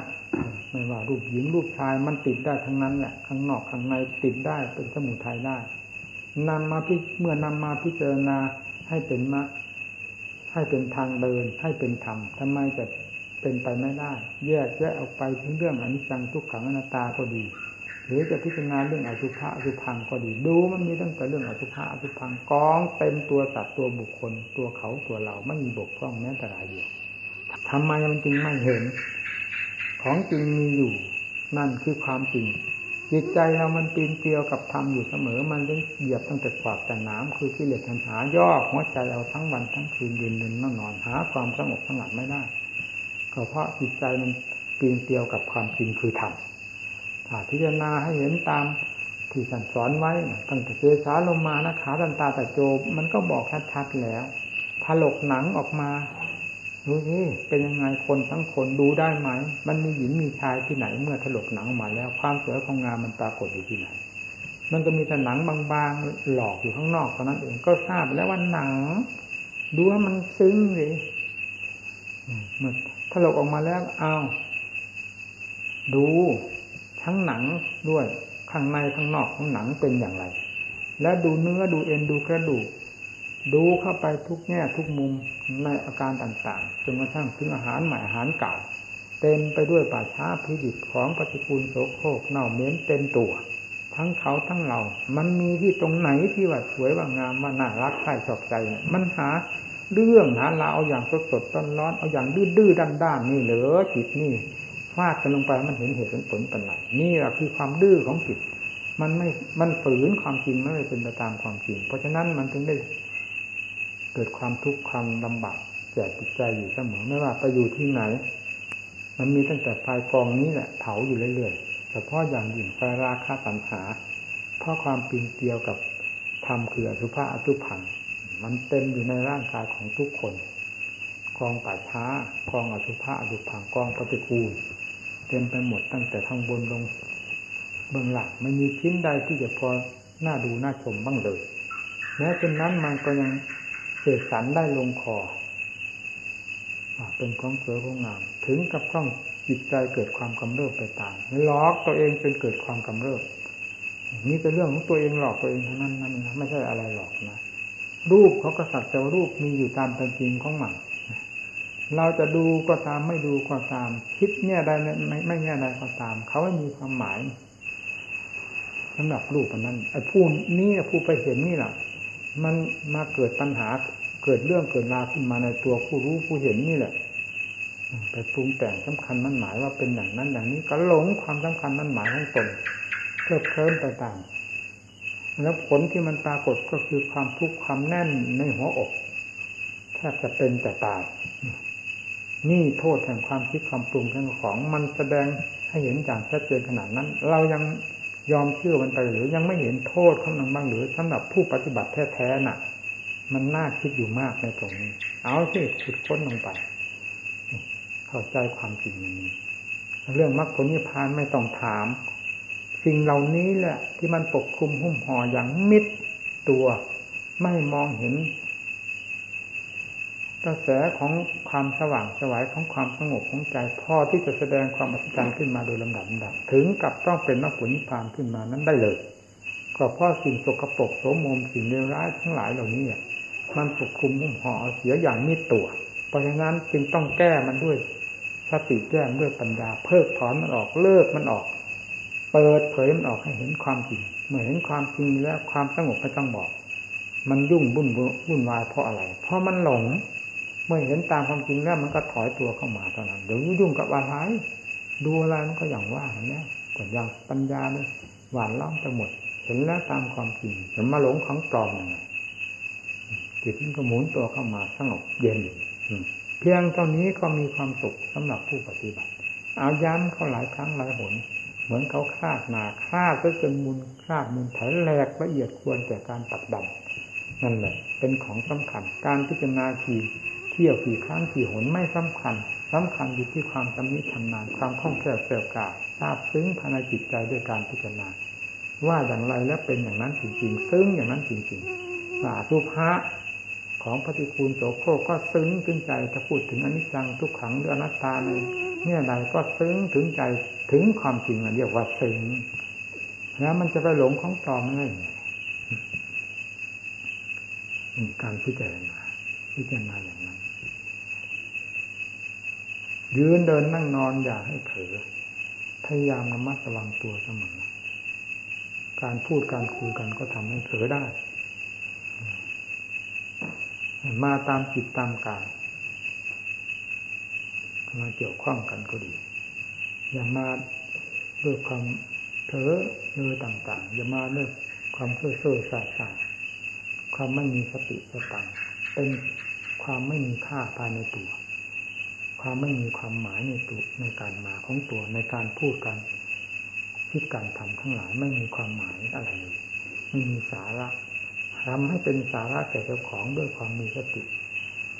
ไม่ว่ารูปหญิงรูปชายมันติดได้ทั้งนั้นแหละข้างนอกข้างในติดได้เป็นสมุทัยได้ นำมาพิเมื่อนำมาพิจารณาให้เป็นมรรคให้เป็นทางเดิน ให้เป็นธรรมทำไมจะเป็นไปไม่ได้ แยกแยกออกไปถึงเรื่องอนิจจังทุกขังอนัตตาก็ดี หรือจะพิจารณาเรื่องอสุภะอสุพังก็ดี ดูมันมีตั้งแต่เรื่องอสุภะอสุพังกองเต็มตัวสัตว์ตัวบุคคล ตัวเขาตัวเราไม่มีบกพร่องแม้แต่รายเดียวทำไมมันจึงไม่เห็น ของจริงมีอยู่นั่นคือความจริง จิตใจเรามันปีนเกลียวกับธรรมอยู่เสมอ มันจึงเหยียบตั้งแต่ขวากแต่น้ำคือกิเลสทันหาย่อหัวใจเอาทั้งวันทั้งคืนยืนเดินนอนนอนหาความสงบสงัดไม่ได้ก็เพราะจิตใจมันปีนเกลียวกับความจริงคือธรรมถ้าพิจารณาให้เห็นตามที่สั่นสอนไว้ตั้งแต่เจสาลงมานะขาตันตาแต่โจมันก็บอกชัดๆแล้วถลกหนังออกมา ดูนี่เป็นยังไงคนทั้งคนดูได้ไหม มันมีหญิงมีชายที่ไหนเมื่อถลกหนังมาแล้ว ความสวยของงามมันปรากฏอยู่ที่ไหน มันก็มีแต่หนังบางๆหลอกอยู่ข้างนอกเท่านั้นเองก็ทราบแล้วว่าหนัง ดูว่ามันซึ้งเลยมันถลกออกมาแล้วเอาดูทั้งหนังด้วยข้างในข้างนอกของหนังเป็นอย่างไร แล้วดูเนื้อดูเอ็นดูกระดูก ดูเข้าไปทุกแง่ทุกมุมในอาการต่างๆจนกระทั่งถึงอาหารใหม่อาหารเก่า เต็มไปด้วยป่าช้าพิจิตของปฏิกูลโสโครกเน่าเหม็นเต็มตัว ทั้งเขาทั้งเรา มันมีที่ตรงไหนที่ว่าสวยว่างามว่าน่ารักใครชอบใจเนี่ยมันหาเรื่องหาเราเอาอย่างสดสดร้อนร้อนเอาอย่างดื้อดื้อด้านด้านนี่เหรอจิตนี่ฟาดกันลงไปมันเห็นเหตุเห็นผลเป็นไรนี่แหละคือความดื้อของจิต มันไม่มันฝืนความจริงไม่เป็นไปตามความจริง เพราะฉะนั้นมันถึงได้ เกิดความทุกข์ความลำบากแก่จิตใจอยู่เสมอไม่ว่าไปอยู่ที่ไหน มันมีตั้งแต่ไฟกองนี้แหละเผาอยู่เรื่อยๆเฉพาะอย่างยิ่งไฟราคาตัณหาเพราะความปีนเกลียวกับธรรมคืออสุภะอสุพังมันเต็มอยู่ในร่างกายของทุกคนกองป่าช้ากองอสุภะอสุพังกองปฏิกูลเต็มไปหมดตั้งแต่ข้างบนลงเบื้องหลังไม่มีชิ้นใดที่จะพอหน้าดูหน้าชมบ้างเลยแม้เช่นนั้นมันก็ยัง เสกสรรได้ลงคอเป็นของสวยของงาม ถึงกับต้องจิตใจเกิดความกำเริบไปตามล้อกตัวเองจนเกิดความกำเริบนี่เป็นเรื่องของตัวเองหลอกตัวเองเท่านั้นนั่นนะไม่ใช่อะไรหรอกนะรูปเขาก็สักแต่ว่ารูปมีอยู่ตามเป็นจริงของมันเราจะดูก็ตามไม่ดูก็ตาม คิดแง่ใดไม่ไม่แง่ใดก็ตาม เขาไม่มีความหมายสำหรับรูปนั้นไอ้ผู้นี้ผู้ไปเห็นนี่แหละ มันมาเกิดปัญหาเกิดเรื่องเกิดราวขึ้นมาในตัวผู้รู้ผู้เห็นนี่แหละไปปรุงแต่งสำคัญมันหมายว่าเป็นอย่างนั้นอย่างนี้ก็หลงความสำคัญมันหมายของตนเพิ่มเพิ่มไปตามแล้วผลที่มันปรากฏก็คือความทุกข์ความแน่นในหัวอกแทบจะเป็นแต่ตายนี่โทษแห่งความคิดความปรุงทั้งของ มันแสดงให้เห็นอย่างชัดเจนขนาดนั้น เรายัง ยอมเชื่อมันไปหรือยังไม่เห็นโทษของมันบ้างหรือสำหรับผู้ปฏิบัติแท้ๆน่ะ มันน่าคิดอยู่มากในตรงนี้ เอาสิขุดค้นลงไป เข้าใจความจริงนี้เรื่องมรรคผลนิพพานไม่ต้องถาม สิ่งเหล่านี้แหละ ที่มันปกคลุมหุ้มห่ออย่างมิดตัว ไม่มองเห็น กระแสของความสว่างสวายของความสงบของใจพอที่จะแสดงความอัศจรรย์ขึ้นมาโดยลำดับดับถึงกับต้องเป็นมรรคผลนิพพานขึ้นมานั้นได้เลย ก็เพราะสิ่งสกปรกโสมมสิ่งเลวร้ายทั้งหลายเหล่านี้มันปกคลุมหุ้มห่อเสียอย่างมิดตัว เพราะฉะนั้นจึงต้องแก้มันด้วยสติแก้มด้วยปัญญาเพิกถอนมันออกเลิกมันออก เปิดเผยมันออกให้เห็นความจริงเมื่อเห็นความจริงแล้วความสงบไม่ต้องบอก มันยุ่งวุ่นวุ่นวายเพราะอะไร เพราะมันหลง เมื่อเห็นตามความจริงแล้วมันก็ถอยตัวเข้ามาเท่านั้น เดี๋ยวยุ่งกับอะไรดูอะไรมันก็อย่างว่าอย่างนี้ก็อย่างปัญญาเลยหวานล้อมไปหมด เห็นแล้วตามความจริงจะมาหลงของปลอมยังไงจิตมันก็หมุนตัวเข้ามาสงบเย็นเพียงเท่านี้ก็มีความสุขสำหรับผู้ปฏิบัติ เอาย้ำเขาหลายครั้งหลายหน เหมือนเขาคาดนาคาดก็จนมูลคาดมูลไถแหลกละเอียดควรแก่การตัดดำนั่นแหละเป็นของสำคัญการพิจารณาขี่ เที่ยวขี่ครั้งขี่หนไม่สำคัญสำคัญอยู่ที่ความชำนิชำนาญความคล่องแคล่วเสียวกาทราบซึ้งภายในจิตใจด้วยการพิจารณาว่าอย่างไรแล้วเป็นอย่างนั้นจริงๆ ซึ้งอย่างนั้นจริงๆสาธุพระของปฏิคูลโสโครก็ซึ้งถึงใจจะพูดถึงอนิจจังทุกขังหรืออนัตตาในเนี่ยใดก็ซึ้งถึงใจถึงความจริงเรียกว่าซึ้งแล้วมันจะไปหลงของตอมไม่การพิจารณาพิจารณาอย่าง ยืนเดินนั่งนอนอย่าให้เผลอพยายามระมัดระวังตัวเสมอการพูดการคุยกันก็ทำให้เผลอได้ มาตามจิตตามกายมาเกี่ยวข้องกันก็ดี อย่ามาด้วยความเถอเนื้อต่าง ๆ อย่ามาด้วยความเซ่อเซ่อสาสาความไม่มีสติสตังเป็นความไม่มีค่าภายในตัว ความไม่มีความหมายในตัวในการมาของตัวในการพูดกันคิดการทำทั้งหลายไม่มีความหมายอะไรเลยไม่มีสาระทำให้เป็นสาระแก่เจ้าของด้วยความมีสติ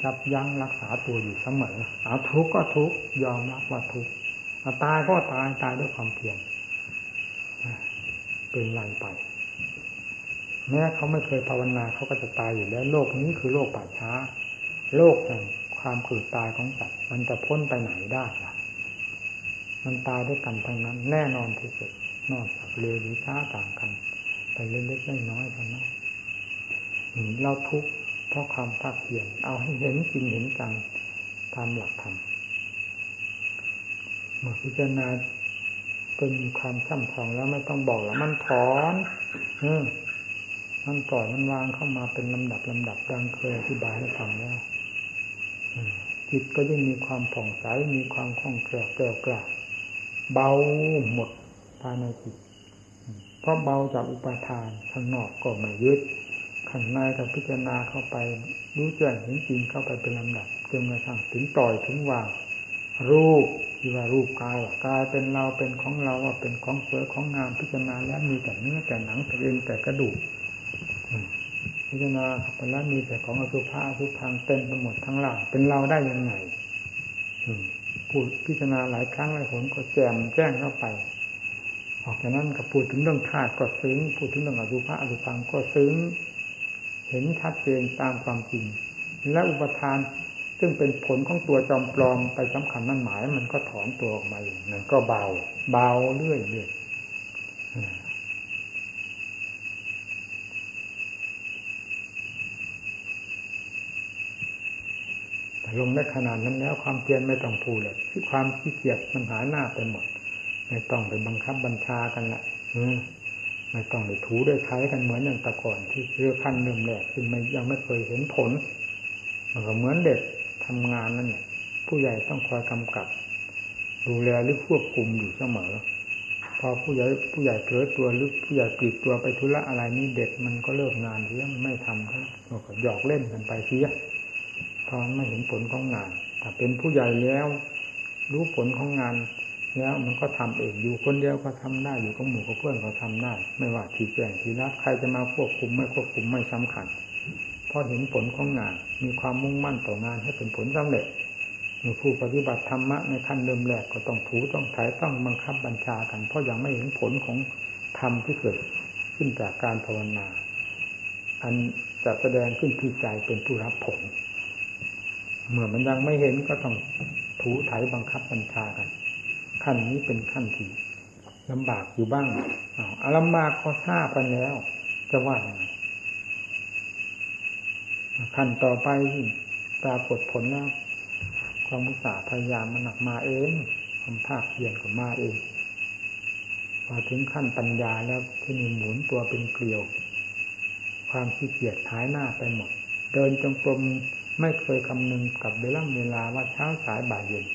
ยับยั้งรักษาตัวอยู่เสมอเอาทุกข์ก็ทุกข์ยอมรับว่าทุกข์ตายก็ตายตายด้วยความเพียรเป็นไรไป แม้เขาไม่เคยภาวนาเขาก็จะตายอยู่แล้ว โลกนี้คือโลกป่าช้า โลกแห่ง ความเกิดตายของสัตว์มันจะพ้นไปไหนได้ล่ะ มันตายด้วยกันทั้งนั้น แน่นอนที่สุดนอกจากเร็วหรือช้าต่างกัน ไปเล็กๆน้อยๆเท่านั้นเราทุกข์เพราะความภาคเพียรเอาให้เห็นจริงเห็นจังตามหลักธรรมเมื่อพิจารณาจนมีความช่ำชองแล้วไม่ต้องบอกแล้วมันถอนเออมันปล่อยมันวางเข้ามาเป็นลำดับลำดับดังเคยอธิบายให้ฟังแล้ว จิตก็ยิ่งมีความผ่องใสมีความคล่องแคล่วแกล้วกล้าเบาหมดภายในจิตเพราะเบาจากอุปทานข้างนอกก็ไม่ยึดข้างในกับพิจารณาเข้าไปรู้แจ้งเห็นจริงเข้าไปเป็นลำดับจนกระทั่งถึงปล่อยถึงวางรูปที่ว่ารูปกายว่ากายเป็นเราเป็นของเราว่าเป็นของสวยของงามพิจารณาแล้วมีแต่เนื้อแต่หนังแต่เอ็นแต่กระดูก พิจารณาไปแล้วมีแต่ของอสุภะอสุพังเต็มไปหมดทั้งหลังเป็นเราได้ยังไงพูดพิจารณาหลายครั้งหลายหนก็แจมแจ้งเข้าไป ออกจากนั้นก็พูดถึงเรื่องธาตุก็ซึ้งพูดถึงเรื่องอสุภะอสุพังก็ซึ้ง เห็นชัดเจนตามความจริง และอุปทานซึ่งเป็นผลของตัวจอมปลอมไปสำคัญนั่นหมาย มันก็ถอนตัวออกมาอย่างนั้นก็เบา เบาเรื่อยเรื่อยแต่ ลงได้ขนาดนั้นแล้ว ความเพียรไม่ต้องพูดเลยที่ความขี้เกียจมันหาหน้าไปหมด ไม่ต้องไปบังคับบัญชากันละไม่ต้องไปถูด้วยใช้กันเหมือนอย่างแตะก่อนที่เรือขั้นเริ่มแรกซึ่งมันยังไม่เคยเห็นผล มันก็เหมือนเด็กทำงานนั่นเนี่ยผู้ใหญ่ต้องคอยกำกับ ดูแลหรือควบคุมอยู่เสมอพอผู้ใหญ่ผู้ใหญ่เผลอตัวหรือผู้ใหญ่ปลีกตัวไปธุระอะไรนี่เด็กมันก็เลิกงานเสียไม่ทำก็หยอกเล่นกันไปเสีย พอไม่เห็นผลของงานถ้าเป็นผู้ใหญ่แล้ว รู้ผลของงาน แล้วมันก็ทำเองอยู่คนเดียวก็ทำได้อยู่กับหมู่กับเพื่อนก็ทำได้ ไม่ว่าทีแจ้งทีรับใครจะมาควบคุมไม่ควบคุมไม่สำคัญเพราะเห็นผลของงาน มีความมุ่งมั่นต่องานให้เป็นผลสำเร็จมื่อผู้ปฏิบัติธรรมะในขั้นเริ่มแรกก็ต้องถูต้องถ่ายต้องบังคับบัญชากัน เพราะยังไม่เห็นผลของธรรมที่เกิดขึ้นจากการภาวนา อันจะแสดงขึ้นที่ใจเป็นผู้รับผล เมื่อมันยังไม่เห็นก็ต้องถูถ่ายบังคับบัญชากัน ขั้นนี้เป็นขั้นที่ลำบากอยู่บ้างอาลำบากก็ทราบไปแล้ว จะว่าไงขั้นต่อไปปรากฏผลแล้วความมุสาพยายามมันหนักมาเองความภาคเพียรก็มาเองพอถึงขั้นปัญญาแล้วที่มีหมุนตัวเป็นเกลียว ความขี้เกียจหายหน้าไปหมด เดินจงกรม ไม่เคยคำนึงกับเวลาเวลาว่าเช้าสายบ่ายเย็น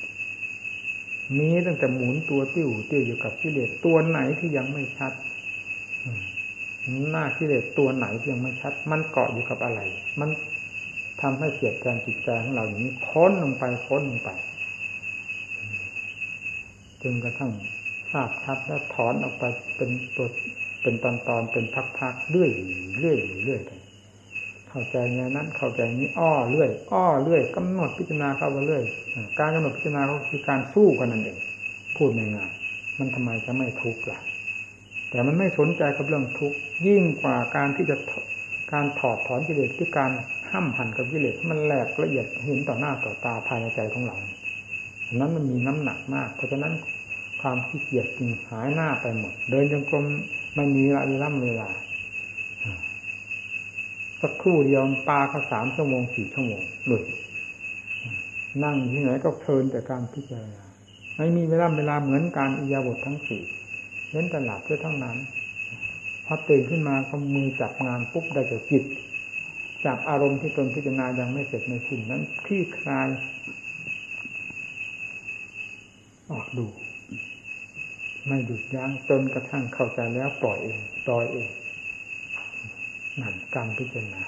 มีตั้งแต่หมุนตัวติ้วติ้วอยู่กับกิเลสตัวไหนที่ยังไม่ชัดหน้ากิเลสตัวไหนที่ยังไม่ชัด มันเกาะอยู่กับอะไร มันทำให้เกียดแกงจิตใจของเราอย่างนี้ค้นลงไปค้นลงไปจนกระทั่งทราบชัดแล้วถอนออกไปเป็นตัวเป็นตอนตอนเป็นพักๆเรื่อยเรื่อยเรื่อยไป เข้าใจในนั้น เข้าใจนี้ อ้อเรื่อย อ้อเรื่อยกำหนดพิจารณาเข้าไปเรื่อย การกำหนดพิจารณาก็คือการสู้กันนั่นเองพูดง่ายๆมันทำไมจะไม่ทุกข์ล่ะ แต่มันไม่สนใจกับเรื่องทุกข์ยิ่งกว่าการที่จะการถอดถอนกิเลสที่การห้ามหันกับกิเลสมันแหลกละเอียดเห็นต่อหน้าต่อตาภายในใจของเรานั้นมันมีน้ำหนักมาก เพราะฉะนั้นความขี้เกียจจึงหายหน้าไปหมด เดินจงกรมไม่มีเวลาเวลา สักครู่เดียวปลาก็สามชั่วโมงสี่ชั่วโมงหลุดนั่งที่ไหนก็เพลินแต่การพิจารณาไม่มีเวลาเวลาเหมือนการอิยาบททั้งสี่เน้นตลาดเพื่อทั้งนั้นพอตื่นขึ้นมาก็มือจับงานปุ๊บได้แต่จิตจับอารมณ์ที่ตนพิจารณายังไม่เสร็จในสิ่งนั้นคลี่คลาย ออกดู ไม่หยุดยั้งจนกระทั่งเข้าใจแล้วปล่อยเองปล่อยเอง นั่นการพิจารณา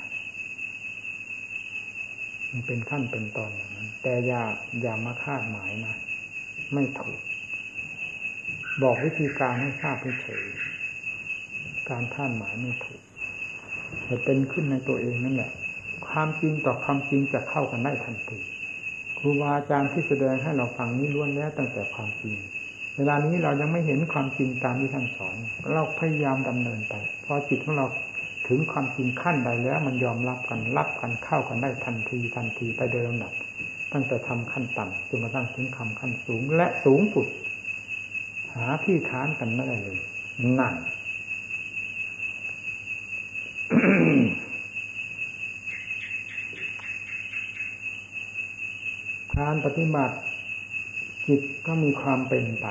มันเป็นขั้นเป็นตอนอย่างนั้น แต่อย่าอย่ามาคาดหมายนะไม่ถูก บอกวิธีการให้ทราบเฉยการคาดหมายไม่ถูกแต่เป็นขึ้นในตัวเองนั่นแหละ ความจริงต่อความจริงจะเข้ากันได้ทันทีครูบาอาจารย์ที่แสดงให้เราฟังนี้ล้วนแล้วตั้งแต่ความจริงเวลานี้เรายังไม่เห็นความจริงตามที่ท่านสอน เราพยายามดำเนินไป พอจิตของเรา ถึงความจริงขั้นใดแล้ว มันยอมรับกันรับกันเข้ากันได้ทันทีทันทีไปโดยลำดับตั้งแต่ทำขั้นต่ำจนกระทั่งถึงคำขั้นสูงและสูงสุด หาที่ค้านกันไม่ได้เลยนั่นการปฏิบัติจิตก็มีความเป็นไป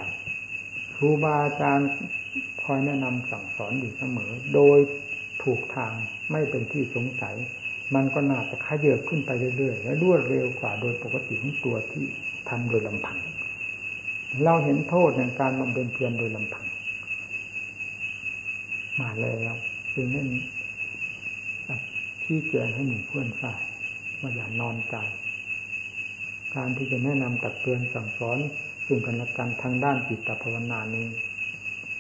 ครูบาอาจารย์คอยแนะนำสั่งสอนอยู่เสมอ โดย ถูกทางไม่เป็นที่สงสัย มันก็น่าจะขยเยอะขึ้นไปเรื่อยๆ และรวดเร็วกว่าโดยปกติของตัวที่ทำโดยลำพัง เราเห็นโทษในการบำเพ็ญเพียรโดยลำพัง มาแล้วจึงนั้นชี้แจงให้หมู่เพื่อนทราบว่าอย่านอนใจการที่จะแนะนำตักเตือนสั่งสอนซึ่งกันและกันทางด้านจิตภาวนานี้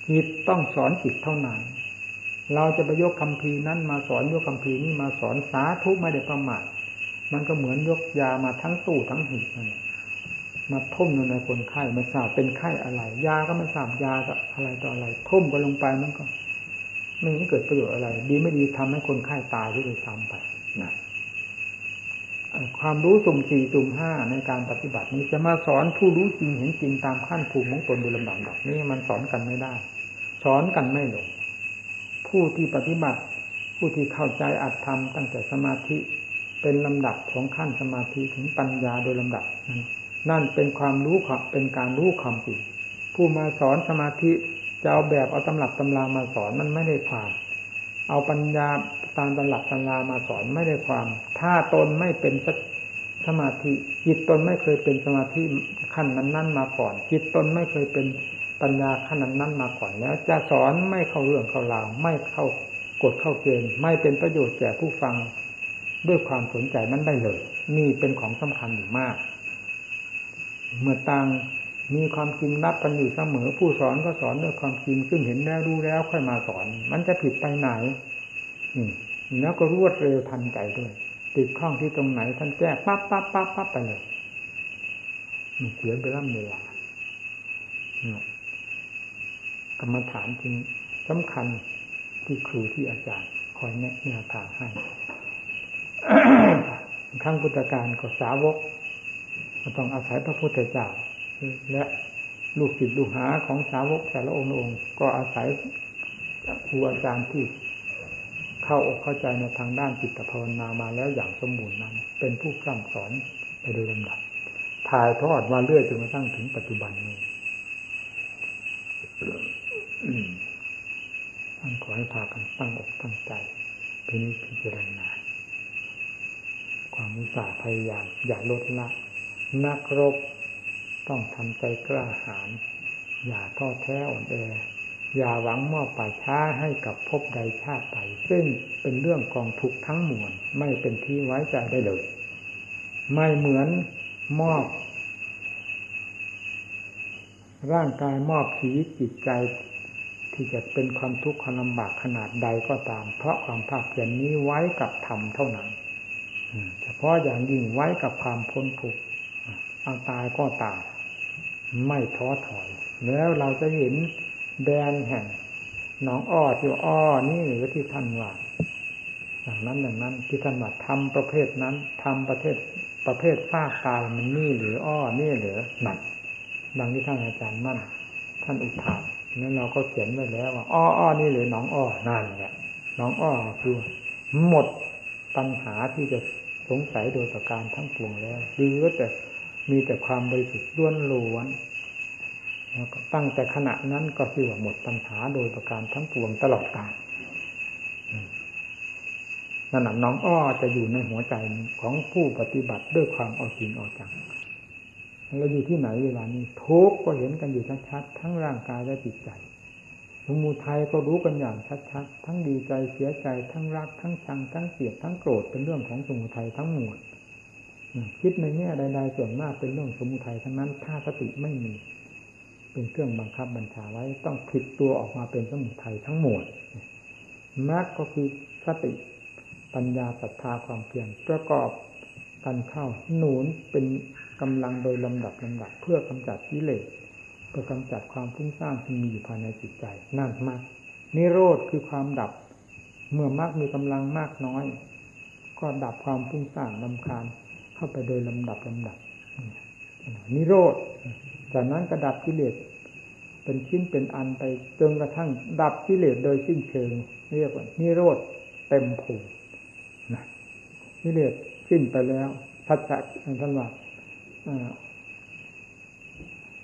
จิตต้องสอนจิตเท่านั้น เราจะไปยกคำพีนั้นมาสอนยกคำพีนี้มาสอนสาธุไม่ได้ประมาทมันก็เหมือนยกยามาทั้งตู้ทั้งหีบนั่นมาทุ่มลงในคนไข้ม่ทราบเป็นไข้อะไร ยาก็ไม่ทราบยาอะไรต่ออะไรทุ่มไปลงไปมันก็ ไม่เห็นเกิดประโยชน์อะไร ดีไม่ดีทำให้คนไข้ตายที่ไปซ้ำไปนะความรู้สุ่มสี่สุ่มห้าในการปฏิบัตินี้จะมาสอนผู้รู้จริงเห็นจริงตามขั้นภูมิของตนโดยลำดับแบบนี้มันสอนกันไม่ได้ สอนกันไม่ลง ผู้ที่ปฏิบัติ ผู้ที่เข้าใจอัตธรรมตั้งแต่สมาธิเป็นลำดับของขั้นสมาธิถึงปัญญาโดยลำดับนั่นเป็นความรู้เป็นการรู้ความจริงผู้มาสอนสมาธิจะเอาแบบเอาตำรับตำรามาสอนมันไม่ได้ความ เอาปัญญาตามตำรับตำรามาสอนไม่ได้ความ ถ้าตนไม่เป็นสมาธิ จิตตนไม่เคยเป็นสมาธิขั้นนั้นนั่นมาก่อน จิตตนไม่เคยเป็น ปัญญาขนาดนั้นมาก่อนแล้ว จะสอนไม่เข้าเรื่องเข้าราวไม่เข้ากฎเข้าเกณฑ์ไม่เป็นประโยชน์แก่ผู้ฟังด้วยความสนใจนั้นได้เลย นี่เป็นของสำคัญอยู่มาก เมื่อต่างมีความจริงรับกันอยู่เสมอ ผู้สอนก็สอนด้วยความจริงซึ่งเห็นแล้วรู้แล้วค่อยมาสอน มันจะผิดไปไหนแล้วก็รวดเร็วทันใจด้วยติดข้องที่ตรงไหนท่านแก้ปั๊บปั๊บปั๊บปั๊บไปเลยเสียไปร่ำเวลา กรรมฐานจริงสำคัญที่ครูที่อาจารย์คอยแนะแนวทางให้ขั้งพุทธการก็สาวกต้องอาศัยพระพุทธเจ้าและลูกศิษย์ลูกหาของสาวกแต่ละองค์องค์ ก็อาศัยครูอาจารย์ที่เข้าอกเข้าใจในทางด้านจิตภาวนามาแล้วอย่างสมบูรณ์นั้น เป็นผู้กล่ำสอนไปโดยลำดับถ่ายทอดมาเรื่อยจนกระทั่งถึงปัจจุบันนี้ ท่านขอให้พากันตั้งอกตั้งใจพินิจพิจารณาความมุสาพยายามอย่าลดละ นักรบต้องทำใจกล้าหาญอย่าท้อแท้อ่อนแออย่าหวังมอบป่าช้าให้กับภพใดชาติใดซึ่งเป็นเรื่องกองทุกข์ทั้งมวลไม่เป็นที่ไว้ใจได้เลย ไม่เหมือนมอบ ร่างกายมอบชีวิตจิตใจ ที่จะเป็นความทุกข์ความลำบากขนาดใดก็ตาม เพราะความภาคเพียรนนี้ไว้กับธรรมเท่านั้นเฉพาะอย่างยิ่งไว้กับความพ้นทุกข์เอาตายก็ตายไม่ท้อถอย แล้วเราจะเห็นแดนแห่งหนองอ้อที่อ้อนี่หรือที่ท่านว่าอย่างนั้นอย่างนั้น ที่ท่านว่าทำประเภทนั้นทำประเภทประเภทฟากตายมันนี่หรืออ้อนี่หรือหนักดังที่ท่านอาจารย์มั่น ท่านอุทาน นั้นเราก็เขียนไว้แล้วว่าอ้ออ้อนี่หรือหนองอ้อนั่นแหละหนองอ้อคือหมดปัญหาที่จะสงสัยโดยประการทั้งปวงแล้วหรือแต่มีแต่ความบริสุทธิ์ล้วนล้วนตั้งแต่ขณะนั้นก็คือว่าหมดปัญหาโดยประการทั้งปวงตลอดกาลนั่นน้องอ้อจะอยู่ในหัวใจของผู้ปฏิบัติด้วยความเอาจริงเอาจัง เราอยู่ที่ไหนเวลานี้ทุกก็เห็นกันอยู่ชัดๆทั้งร่างกายและจิตใจสมุทัยก็รู้กันอย่างชัดๆทั้งดีใจเสียใจทั้งรัก ทั้งชังทั้งเกลียดทั้งโกรธเป็นเรื่องของสมุทัยทั้งหมดคิดในแง่ใดๆส่วนมากเป็นเรื่องสมุทัยทั้งนั้นถ้าสติไม่มี เป็นเครื่องบังคับบัญชาไว้ต้องผลิตตัวออกมาเป็นสมุทัยทั้งหมดมรรคก็คือสติปัญญาศรัทธาความเพียรประกอบกันเข้าหนุนเป็น กำลังโดยลำดับลำดับเพื่อกำจัดกิเลสเพื่อกำจัดความฟุ้งซ่านที่มีอยู่ภายในจิตใจนั่นมากนิโรธคือความดับ เมื่อมรรคมีกำลังมากน้อย ก็ดับความฟุ้งซ่านลำคาญเข้าไปโดยลำดับลำดับนิโรธจากนั้นก็ดับกิเลสเป็นชิ้นเป็นอันไปจนกระทั่ง ดับกิเลสโดยสิ้นเชิง เรียกว่านิโรธเต็มภูมินะกิเลสสิ้นไปแล้วทัศน์ท่านว่า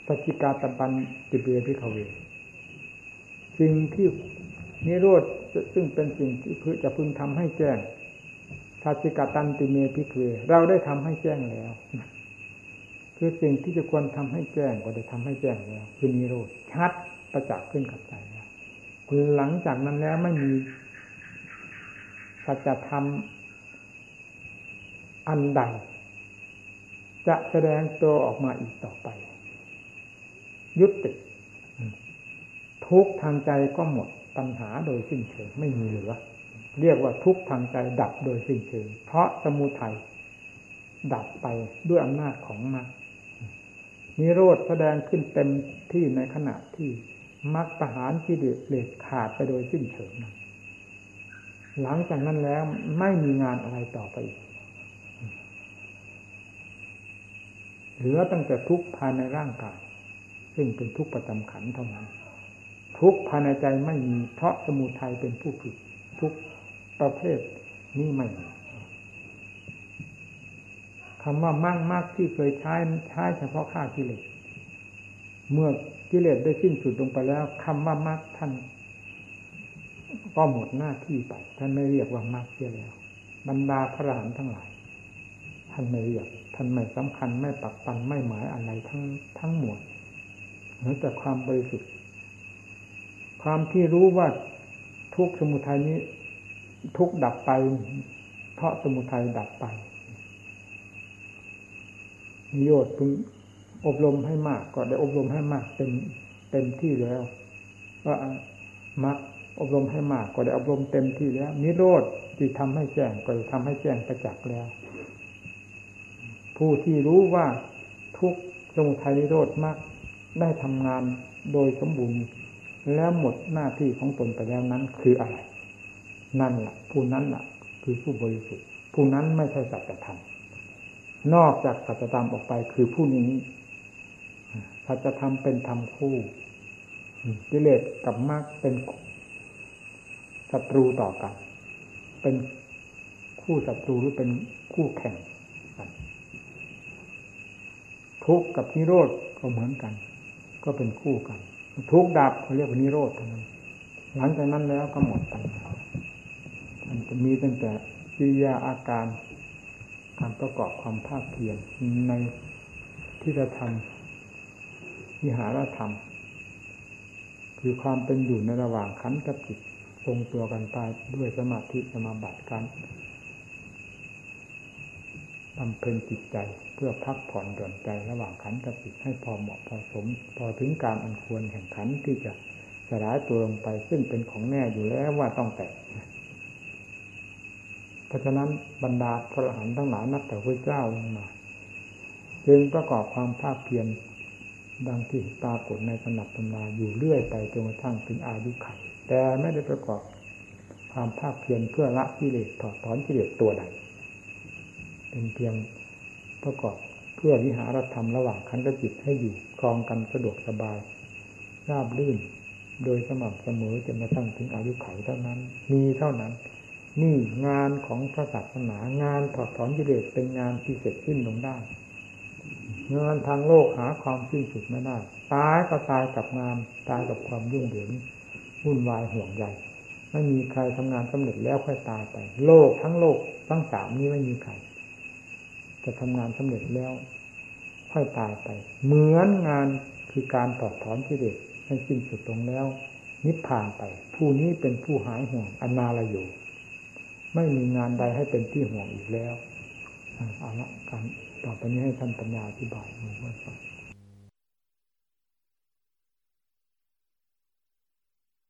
ปัจิกาตบันติเบียพิขเวสิ่งที่นิโรธซึ่งเป็นสิ่งที่พืจะพึงทำให้แจ้งทัจิกาตันติเมพิเวเราได้ทำให้แจ้งแล้ว คือสิ่งที่จะควรทำให้แจ้งก็ได้ทำให้แจ้งแล้ว คือนิโรธชัดประจักษ์ขึ้นกับใจแล้วคือหลังจากนั้นแล้วไม่มีสัจธรรมอันใด จะแสดงตัวออกมาอีกต่อไป ยุติทุกทางใจก็หมดปัญหาโดยสิ้นเชิงไม่มีเหลือ เรียกว่าทุกทางใจดับโดยสิ้นเชิง เพราะสมุทัยดับไปด้วยอำนาจของมรรคนิโรธแสดงขึ้นเต็มที่ในขณะที่มรรคประหารที่เด็ดขาดไปโดยสิ้นเชิงหลังจากนั้นแล้วไม่มีงานอะไรต่อไปอีก เหลือตั้งแต่ทุกภายในร่างกาย ซึ่งเป็นทุกประจำขันเท่านั้น ทุกภายในใจไม่มีเพราะสมุทัยเป็นผู้ผิดทุกประเภทนี้ไม่มีคำว่ามั่งมากที่เคยใช้ใช้เฉพาะฆ่ากิเลสเมื่อกิเลสได้สิ้นสุดลงไปแล้วคำว่ามากท่าน ก็หมดหน้าที่ไป ท่านไม่เรียกว่ามากเสียแล้ว บรรดาพระอรหันต์ทั้งหลาย ท่านไม่เรียก ท่านไม่สำคัญไม่ปักปันไม่หมายอะไรทั้งทั้งหมดเหมือแต่ความบริสุทธิ์ความที่รู้ว่าทุกสมุทัยนี้ ทุกดับไปเพราะสมุทัยดับไปนิโยชน์พึงอบรมให้มาก ก็ได้อบรมให้มากเต็มเต็มที่แล้วว่ามักอบรมให้มากก็ได้อบรมเต็มที่แล้ว นิโรธที่ทำให้แจ้งก็ทำให้แจ้งประจักษ์แล้ว ผู้ที่รู้ว่าทุกสมุทัยนิโรธมากได้ทำงานโดยสมบูรณ์ แล้วหมดหน้าที่ของตนไปแล้วนั้นคืออะไร นั่นแหละผู้นั้นแหละคือผู้บริสุทธิ์ ผู้นั้นไม่ใช่สัจธรรมนอกจากสัจธรรมออกไปคือผู้นี้สัจธรรมเป็นธรรมคู่กิเลสกับมรรคเป็นศัตรูต่อกัน เป็นคู่ศัตรูหรือเป็นคู่แข่ง ทุกข์กับนิโรธก็เหมือนกัน ก็เป็นคู่กัน ทุกข์ดับเขาเรียกว่านิโรธเท่านั้นหลังจากนั้นแล้วก็หมดปัญหามันจะมีตั้งแต่กิริยาอาการการประกอบความภาคเพียรในที่จะทำวิหารธรรม คือความเป็นอยู่ในระหว่างขันธ์กับจิตทรงตัวกันไปด้วยสมาธิสมาบัติการ บำเพ็ญจิตใจเพื่อพักผ่อนหย่อนใจระหว่างขันธ์กับจิตให้พอเหมาะพอสม พอถึงการอันควรแห่งขันที่จะสลายตัวลงไป ซึ่งเป็นของแน่อยู่แล้วว่าต้องแตกเพราะฉะนั้นบรรดาพระอรหันต์ทั้งหลายนับแต่พระเจ้าลงมาจึงประกอบความภาคเพียรดังที่ปรากฏในสนับตำราอยู่เรื่อยไปจนกระทั่งถึงอายุไขแต่ไม่ได้ประกอบความภาคเพียรเพื่อละกิเลสถอดถอนกิเลสตัวใด เป็นเพียงประกอบเพื่อวิหารธรรมระหว่างขันธ์จิตให้อยู่ครองกันสะดวกสบาย ราบรื่น โดยสม่ำเสมอจนกระทั่งถึงอายุไขเท่านั้น มีเท่านั้น นี่งานของพระศาสนางานถอดถอนกิเลสเป็นงานที่เสร็จสิ้นลงได้งานทางโลกหาความสิ้นสุดไม่ได้ตายก็ตายกับงานตายกับความยุ่งเหยิงวุ่นวายห่วงใยไม่มีใครทำงานสำเร็จแล้วค่อยตายไป โลกทั้งโลกทั้งสามนี้ไม่มีใคร จะทำงานสำเร็จแล้ว ค่อยตายไป เหมือนงานคือการตอบถอนกิเลสให้สิ้นสุดลงแล้ว นิพพานไป ผู้นี้เป็นผู้หายห่วงอนาลโยไม่มีงานใดให้เป็นที่ห่วงอีกแล้วเอาละการต่อไปนี้ให้ท่านปัญญาอธิบายมือว่า